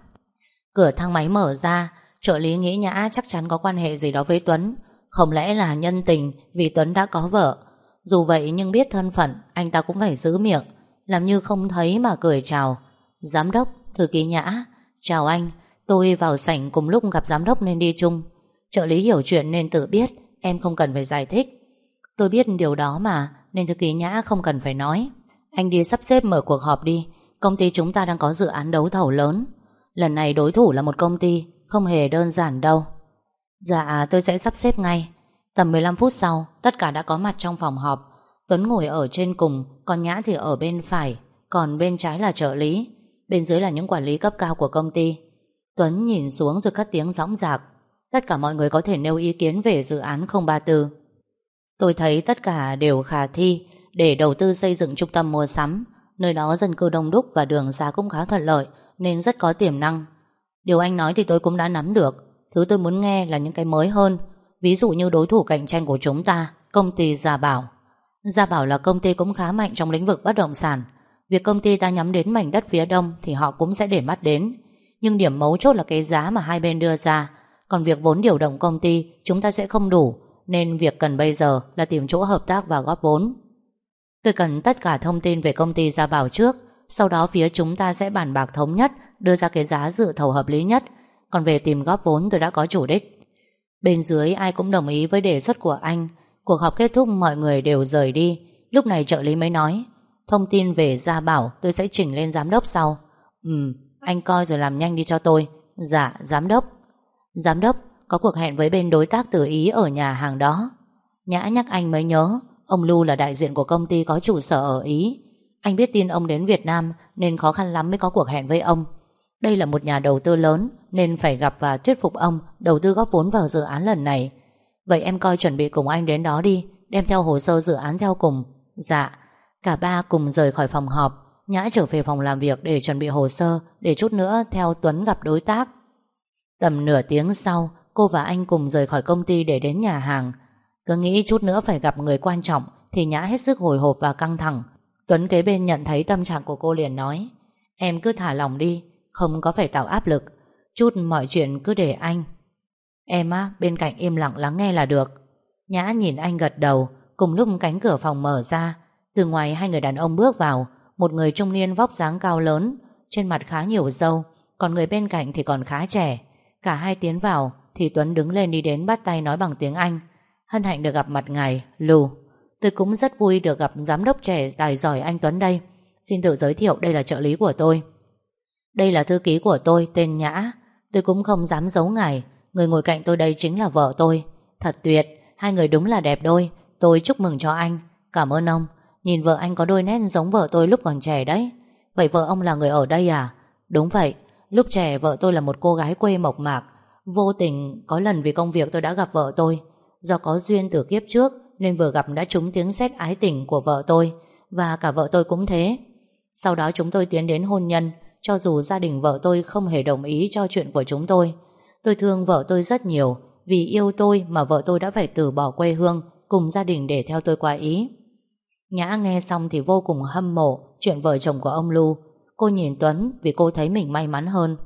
Cửa thang máy mở ra Trợ lý nghĩ Nhã chắc chắn có quan hệ gì đó với Tuấn. Không lẽ là nhân tình Vì Tuấn đã có vợ? Dù vậy nhưng biết thân phận Anh ta cũng phải giữ miệng. Làm như không thấy mà cười chào. Giám đốc, thư ký Nhã. Chào anh, tôi vào sảnh cùng lúc gặp giám đốc nên đi chung. Trợ lý hiểu chuyện nên tự biết, Em không cần phải giải thích. Tôi biết điều đó mà, Nên thư ký Nhã không cần phải nói. Anh đi sắp xếp mở cuộc họp đi, Công ty chúng ta đang có dự án đấu thầu lớn. Lần này đối thủ là một công ty, Không hề đơn giản đâu. Dạ tôi sẽ sắp xếp ngay. Tầm 15 phút sau, Tất cả đã có mặt trong phòng họp. Tuấn ngồi ở trên cùng, Còn Nhã thì ở bên phải, Còn bên trái là trợ lý. Bên dưới là những quản lý cấp cao của công ty. Tuấn nhìn xuống rồi cất tiếng rõng rạc Tất cả mọi người có thể nêu ý kiến về dự án 034 Tôi thấy tất cả đều khả thi Để đầu tư xây dựng trung tâm mua sắm. Nơi đó dân cư đông đúc Và đường xa cũng khá thuận lợi, Nên rất có tiềm năng. Điều anh nói thì tôi cũng đã nắm được. Thứ tôi muốn nghe là những cái mới hơn. Ví dụ như đối thủ cạnh tranh của chúng ta, Công ty Gia Bảo. Gia Bảo là công ty cũng khá mạnh trong lĩnh vực bất động sản. Việc công ty ta nhắm đến mảnh đất phía đông Thì họ cũng sẽ để mắt đến. Nhưng điểm mấu chốt là cái giá mà hai bên đưa ra. Còn việc vốn điều động công ty Chúng ta sẽ không đủ Nên việc cần bây giờ là tìm chỗ hợp tác và góp vốn. Tôi cần tất cả thông tin về công ty Gia Bảo trước Sau đó phía chúng ta sẽ bàn bạc thống nhất Đưa ra cái giá dự thầu hợp lý nhất. Còn về tìm góp vốn tôi đã có chủ đích. Bên dưới ai cũng đồng ý với đề xuất của anh. Cuộc họp kết thúc mọi người đều rời đi. Lúc này trợ lý mới nói Thông tin về Gia Bảo tôi sẽ chỉnh lên giám đốc sau. Ừ, anh coi rồi làm nhanh đi cho tôi. Dạ, giám đốc. Giám đốc, có cuộc hẹn với bên đối tác từ Ý ở nhà hàng đó. Nhã nhắc anh mới nhớ Ông Lu là đại diện của công ty có trụ sở ở Ý. Anh biết tin ông đến Việt Nam Nên khó khăn lắm mới có cuộc hẹn với ông. Đây là một nhà đầu tư lớn Nên phải gặp và thuyết phục ông Đầu tư góp vốn vào dự án lần này. Vậy em coi chuẩn bị cùng anh đến đó đi Đem theo hồ sơ dự án theo cùng. Dạ. Cả ba cùng rời khỏi phòng họp Nhã trở về phòng làm việc để chuẩn bị hồ sơ Để chút nữa theo Tuấn gặp đối tác. Tầm nửa tiếng sau, Cô và anh cùng rời khỏi công ty để đến nhà hàng. Cứ nghĩ chút nữa phải gặp người quan trọng Thì Nhã hết sức hồi hộp và căng thẳng. Tuấn kế bên nhận thấy tâm trạng của cô liền nói, Em cứ thả lòng đi, Không có phải tạo áp lực. Chút mọi chuyện cứ để anh. Em á, bên cạnh im lặng lắng nghe là được. Nhã nhìn anh gật đầu, Cùng lúc cánh cửa phòng mở ra, Từ ngoài hai người đàn ông bước vào, Một người trung niên vóc dáng cao lớn, Trên mặt khá nhiều râu, Còn người bên cạnh thì còn khá trẻ. Cả hai tiến vào, Thì Tuấn đứng lên đi đến bắt tay nói bằng tiếng Anh. Hân hạnh được gặp mặt ngài, Lù. Tôi cũng rất vui được gặp giám đốc trẻ tài giỏi anh Tuấn đây. Xin tự giới thiệu, đây là trợ lý của tôi. Đây là thư ký của tôi, tên Nhã. Tôi cũng không dám giấu ngài. Người ngồi cạnh tôi đây chính là vợ tôi. Thật tuyệt, Hai người đúng là đẹp đôi. Tôi chúc mừng cho anh. Cảm ơn ông. Nhìn vợ anh có đôi nét giống vợ tôi lúc còn trẻ đấy. Vậy vợ ông là người ở đây à? Đúng vậy Lúc trẻ vợ tôi là một cô gái quê mộc mạc. Vô tình, có lần vì công việc tôi đã gặp vợ tôi. Do có duyên từ kiếp trước, Nên vừa gặp đã trúng tiếng sét ái tình của vợ tôi. Và cả vợ tôi cũng thế. Sau đó chúng tôi tiến đến hôn nhân, Cho dù gia đình vợ tôi không hề đồng ý cho chuyện của chúng tôi. Tôi thương vợ tôi rất nhiều, Vì yêu tôi mà vợ tôi đã phải từ bỏ quê hương, Cùng gia đình để theo tôi qua Ý. Nhã nghe xong thì vô cùng hâm mộ Chuyện vợ chồng của ông Lưu Cô nhìn Tuấn vì cô thấy mình may mắn hơn.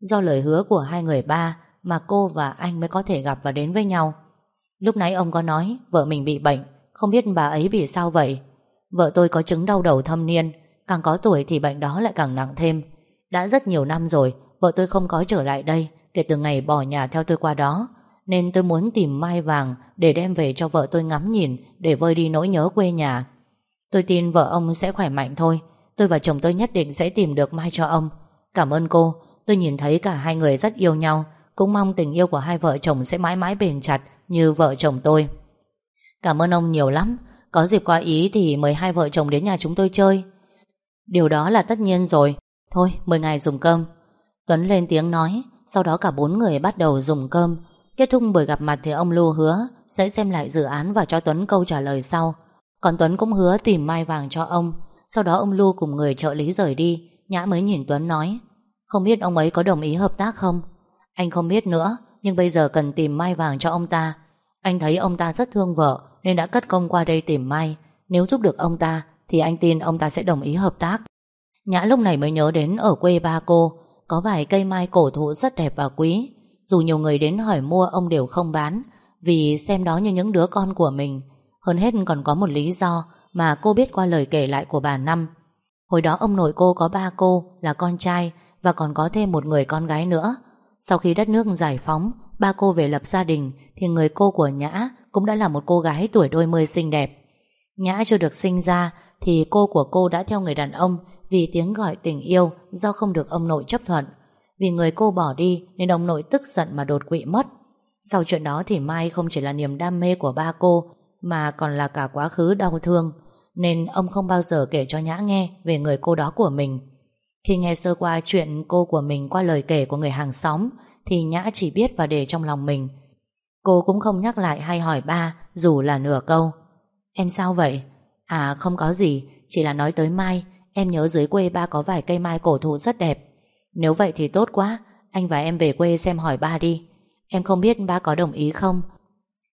Do lời hứa của hai người ba Mà cô và anh mới có thể gặp và đến với nhau. Lúc nãy ông có nói Vợ mình bị bệnh, Không biết bà ấy bị sao vậy. Vợ tôi có chứng đau đầu thâm niên, Càng có tuổi thì bệnh đó lại càng nặng thêm. Đã rất nhiều năm rồi, Vợ tôi không có trở lại đây Kể từ ngày bỏ nhà theo tôi qua đó, Nên tôi muốn tìm mai vàng Để đem về cho vợ tôi ngắm nhìn Để vơi đi nỗi nhớ quê nhà. Tôi tin vợ ông sẽ khỏe mạnh thôi Tôi và chồng tôi nhất định sẽ tìm được Mai cho ông. Cảm ơn cô. Tôi nhìn thấy cả hai người rất yêu nhau. Cũng mong tình yêu của hai vợ chồng sẽ mãi mãi bền chặt Như vợ chồng tôi. Cảm ơn ông nhiều lắm. Có dịp qua ý thì mời hai vợ chồng đến nhà chúng tôi chơi. Điều đó là tất nhiên rồi. Thôi, mời ngài dùng cơm. Tuấn lên tiếng nói, Sau đó cả bốn người bắt đầu dùng cơm. Kết thúc buổi gặp mặt thì ông Lưu hứa Sẽ xem lại dự án và cho Tuấn câu trả lời sau. Còn Tuấn cũng hứa tìm mai vàng cho ông. Sau đó ông Lưu cùng người trợ lý rời đi. Nhã mới nhìn Tuấn nói, Không biết ông ấy có đồng ý hợp tác không? Anh không biết nữa, Nhưng bây giờ cần tìm mai vàng cho ông ta. Anh thấy ông ta rất thương vợ, Nên đã cất công qua đây tìm mai. Nếu giúp được ông ta, Thì anh tin ông ta sẽ đồng ý hợp tác. Nhã lúc này mới nhớ đến ở quê ba cô. Có vài cây mai cổ thụ rất đẹp và quý. Dù nhiều người đến hỏi mua, ông đều không bán, Vì xem đó như những đứa con của mình. Hơn hết còn có một lý do mà cô biết qua lời kể lại của bà Năm Hồi đó ông nội cô có ba cô Là con trai Và còn có thêm một người con gái nữa Sau khi đất nước giải phóng, Ba cô về lập gia đình Thì người cô của Nhã Cũng đã là một cô gái tuổi đôi mươi xinh đẹp Nhã chưa được sinh ra Thì cô của cô đã theo người đàn ông vì tiếng gọi tình yêu do không được ông nội chấp thuận. Vì người cô bỏ đi nên ông nội tức giận mà đột quỵ mất. Sau chuyện đó thì Mai không chỉ là niềm đam mê của ba cô mà còn là cả quá khứ đau thương nên ông không bao giờ kể cho Nhã nghe về người cô đó của mình. Khi nghe sơ qua chuyện cô của mình qua lời kể của người hàng xóm thì Nhã chỉ biết và để trong lòng mình. Cô cũng không nhắc lại hay hỏi ba dù là nửa câu. Em sao vậy? À không có gì, chỉ là nói tới Mai Em nhớ dưới quê ba có vài cây mai cổ thụ rất đẹp Nếu vậy thì tốt quá Anh và em về quê xem hỏi ba đi Em không biết ba có đồng ý không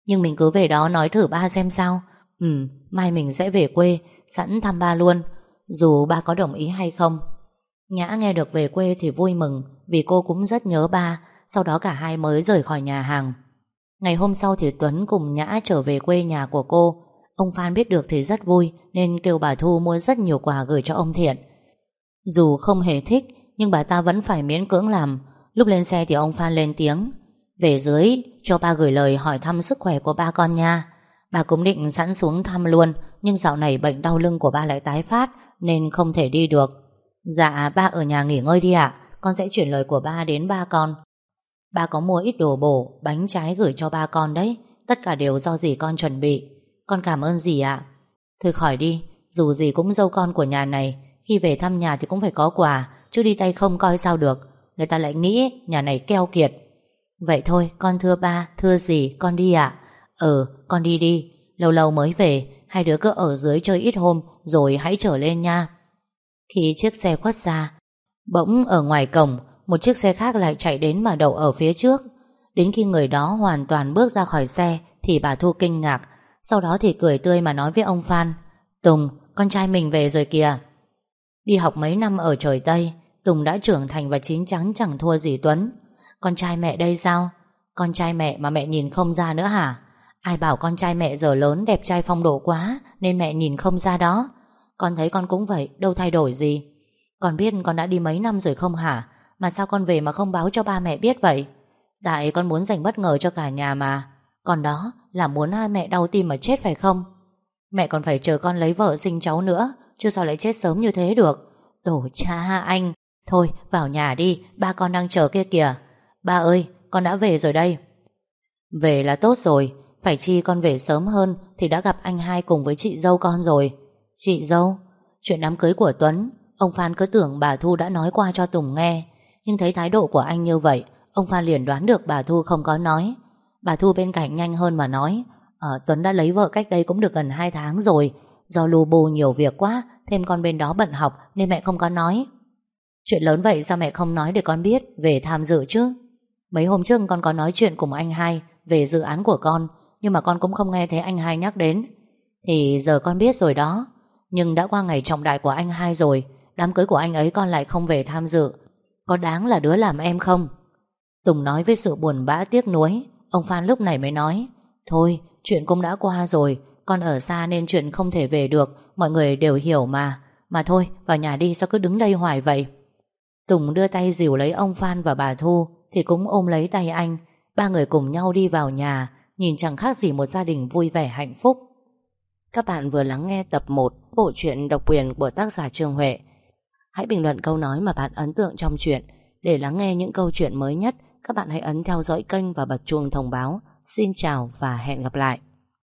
nhưng mình cứ về đó nói thử ba xem sao. Ừ, mai mình sẽ về quê Sẵn thăm ba luôn. Dù ba có đồng ý hay không. Nhã nghe được về quê thì vui mừng Vì cô cũng rất nhớ ba Sau đó cả hai mới rời khỏi nhà hàng. Ngày hôm sau thì Tuấn cùng Nhã trở về quê nhà của cô. Ông Phan biết được thì rất vui Nên kêu bà Thu mua rất nhiều quà gửi cho ông Thiện. Dù không hề thích Nhưng bà ta vẫn phải miễn cưỡng làm. Lúc lên xe thì ông Phan lên tiếng. Về dưới, cho ba gửi lời hỏi thăm sức khỏe của ba con nha. Bà cũng định sẵn xuống thăm luôn, Nhưng dạo này bệnh đau lưng của ba lại tái phát, Nên không thể đi được. Dạ ba ở nhà nghỉ ngơi đi ạ. Con sẽ chuyển lời của ba đến ba con. Ba có mua ít đồ bổ, Bánh trái gửi cho ba con đấy. Tất cả đều do dì con chuẩn bị. Con cảm ơn dì ạ. Thôi khỏi đi, Dù gì cũng dâu con của nhà này. Khi về thăm nhà thì cũng phải có quà, Chứ đi tay không coi sao được. Người ta lại nghĩ nhà này keo kiệt. Vậy thôi con thưa ba Thưa dì con đi ạ. Ừ con đi đi. Lâu lâu mới về Hai đứa cứ ở dưới chơi ít hôm Rồi hãy trở lên nha. Khi chiếc xe khuất ra Bỗng ở ngoài cổng Một chiếc xe khác lại chạy đến mà đậu ở phía trước. Đến khi người đó hoàn toàn bước ra khỏi xe Thì bà Thu kinh ngạc. Sau đó thì cười tươi mà nói với ông Phan Tùng, con trai mình về rồi kìa. Đi học mấy năm ở trời Tây Tùng đã trưởng thành và chín chắn chẳng thua gì Tuấn. Con trai mẹ đây sao? Con trai mẹ mà mẹ nhìn không ra nữa hả? Ai bảo con trai mẹ giờ lớn đẹp trai phong độ quá Nên mẹ nhìn không ra đó Con thấy con cũng vậy, đâu thay đổi gì Con biết con đã đi mấy năm rồi không hả? Mà sao con về mà không báo cho ba mẹ biết vậy? Tại con muốn dành bất ngờ cho cả nhà mà còn đó là muốn hai mẹ đau tim mà chết phải không Mẹ còn phải chờ con lấy vợ sinh cháu nữa Chứ sao lại chết sớm như thế được Tổ cha anh Thôi vào nhà đi Ba con đang chờ kia kìa Ba ơi con đã về rồi đây. Về là tốt rồi Phải chi con về sớm hơn Thì đã gặp anh hai cùng với chị dâu con rồi. Chị dâu Chuyện đám cưới của Tuấn Ông Phan cứ tưởng bà Thu đã nói qua cho Tùng nghe. Nhưng thấy thái độ của anh như vậy Ông Phan liền đoán được bà Thu không có nói. Bà Thu bên cạnh nhanh hơn mà nói à, Tuấn đã lấy vợ cách đây cũng được gần 2 tháng rồi Do lù bù nhiều việc quá Thêm con bên đó bận học Nên mẹ không có nói. Chuyện lớn vậy sao mẹ không nói để con biết Về tham dự chứ? Mấy hôm trước con có nói chuyện cùng anh hai Về dự án của con, Nhưng mà con cũng không nghe thấy anh hai nhắc đến. Thì giờ con biết rồi đó, Nhưng đã qua ngày trọng đại của anh hai rồi, Đám cưới của anh ấy con lại không về tham dự. Có đáng là đứa làm em không? Tùng nói với sự buồn bã tiếc nuối. Ông Phan lúc này mới nói, Thôi, chuyện cũng đã qua rồi, Con ở xa nên chuyện không thể về được, Mọi người đều hiểu mà. Mà thôi, vào nhà đi, sao cứ đứng đây hoài vậy? Tùng đưa tay dìu lấy ông Phan và bà Thu. Thì cũng ôm lấy tay anh Ba người cùng nhau đi vào nhà Nhìn chẳng khác gì một gia đình vui vẻ hạnh phúc Các bạn vừa lắng nghe tập 1 bộ truyện độc quyền của tác giả Trương Huệ. Hãy bình luận câu nói mà bạn ấn tượng trong truyện Để lắng nghe những câu chuyện mới nhất, các bạn hãy ấn theo dõi kênh và bật chuông thông báo. Xin chào và hẹn gặp lại.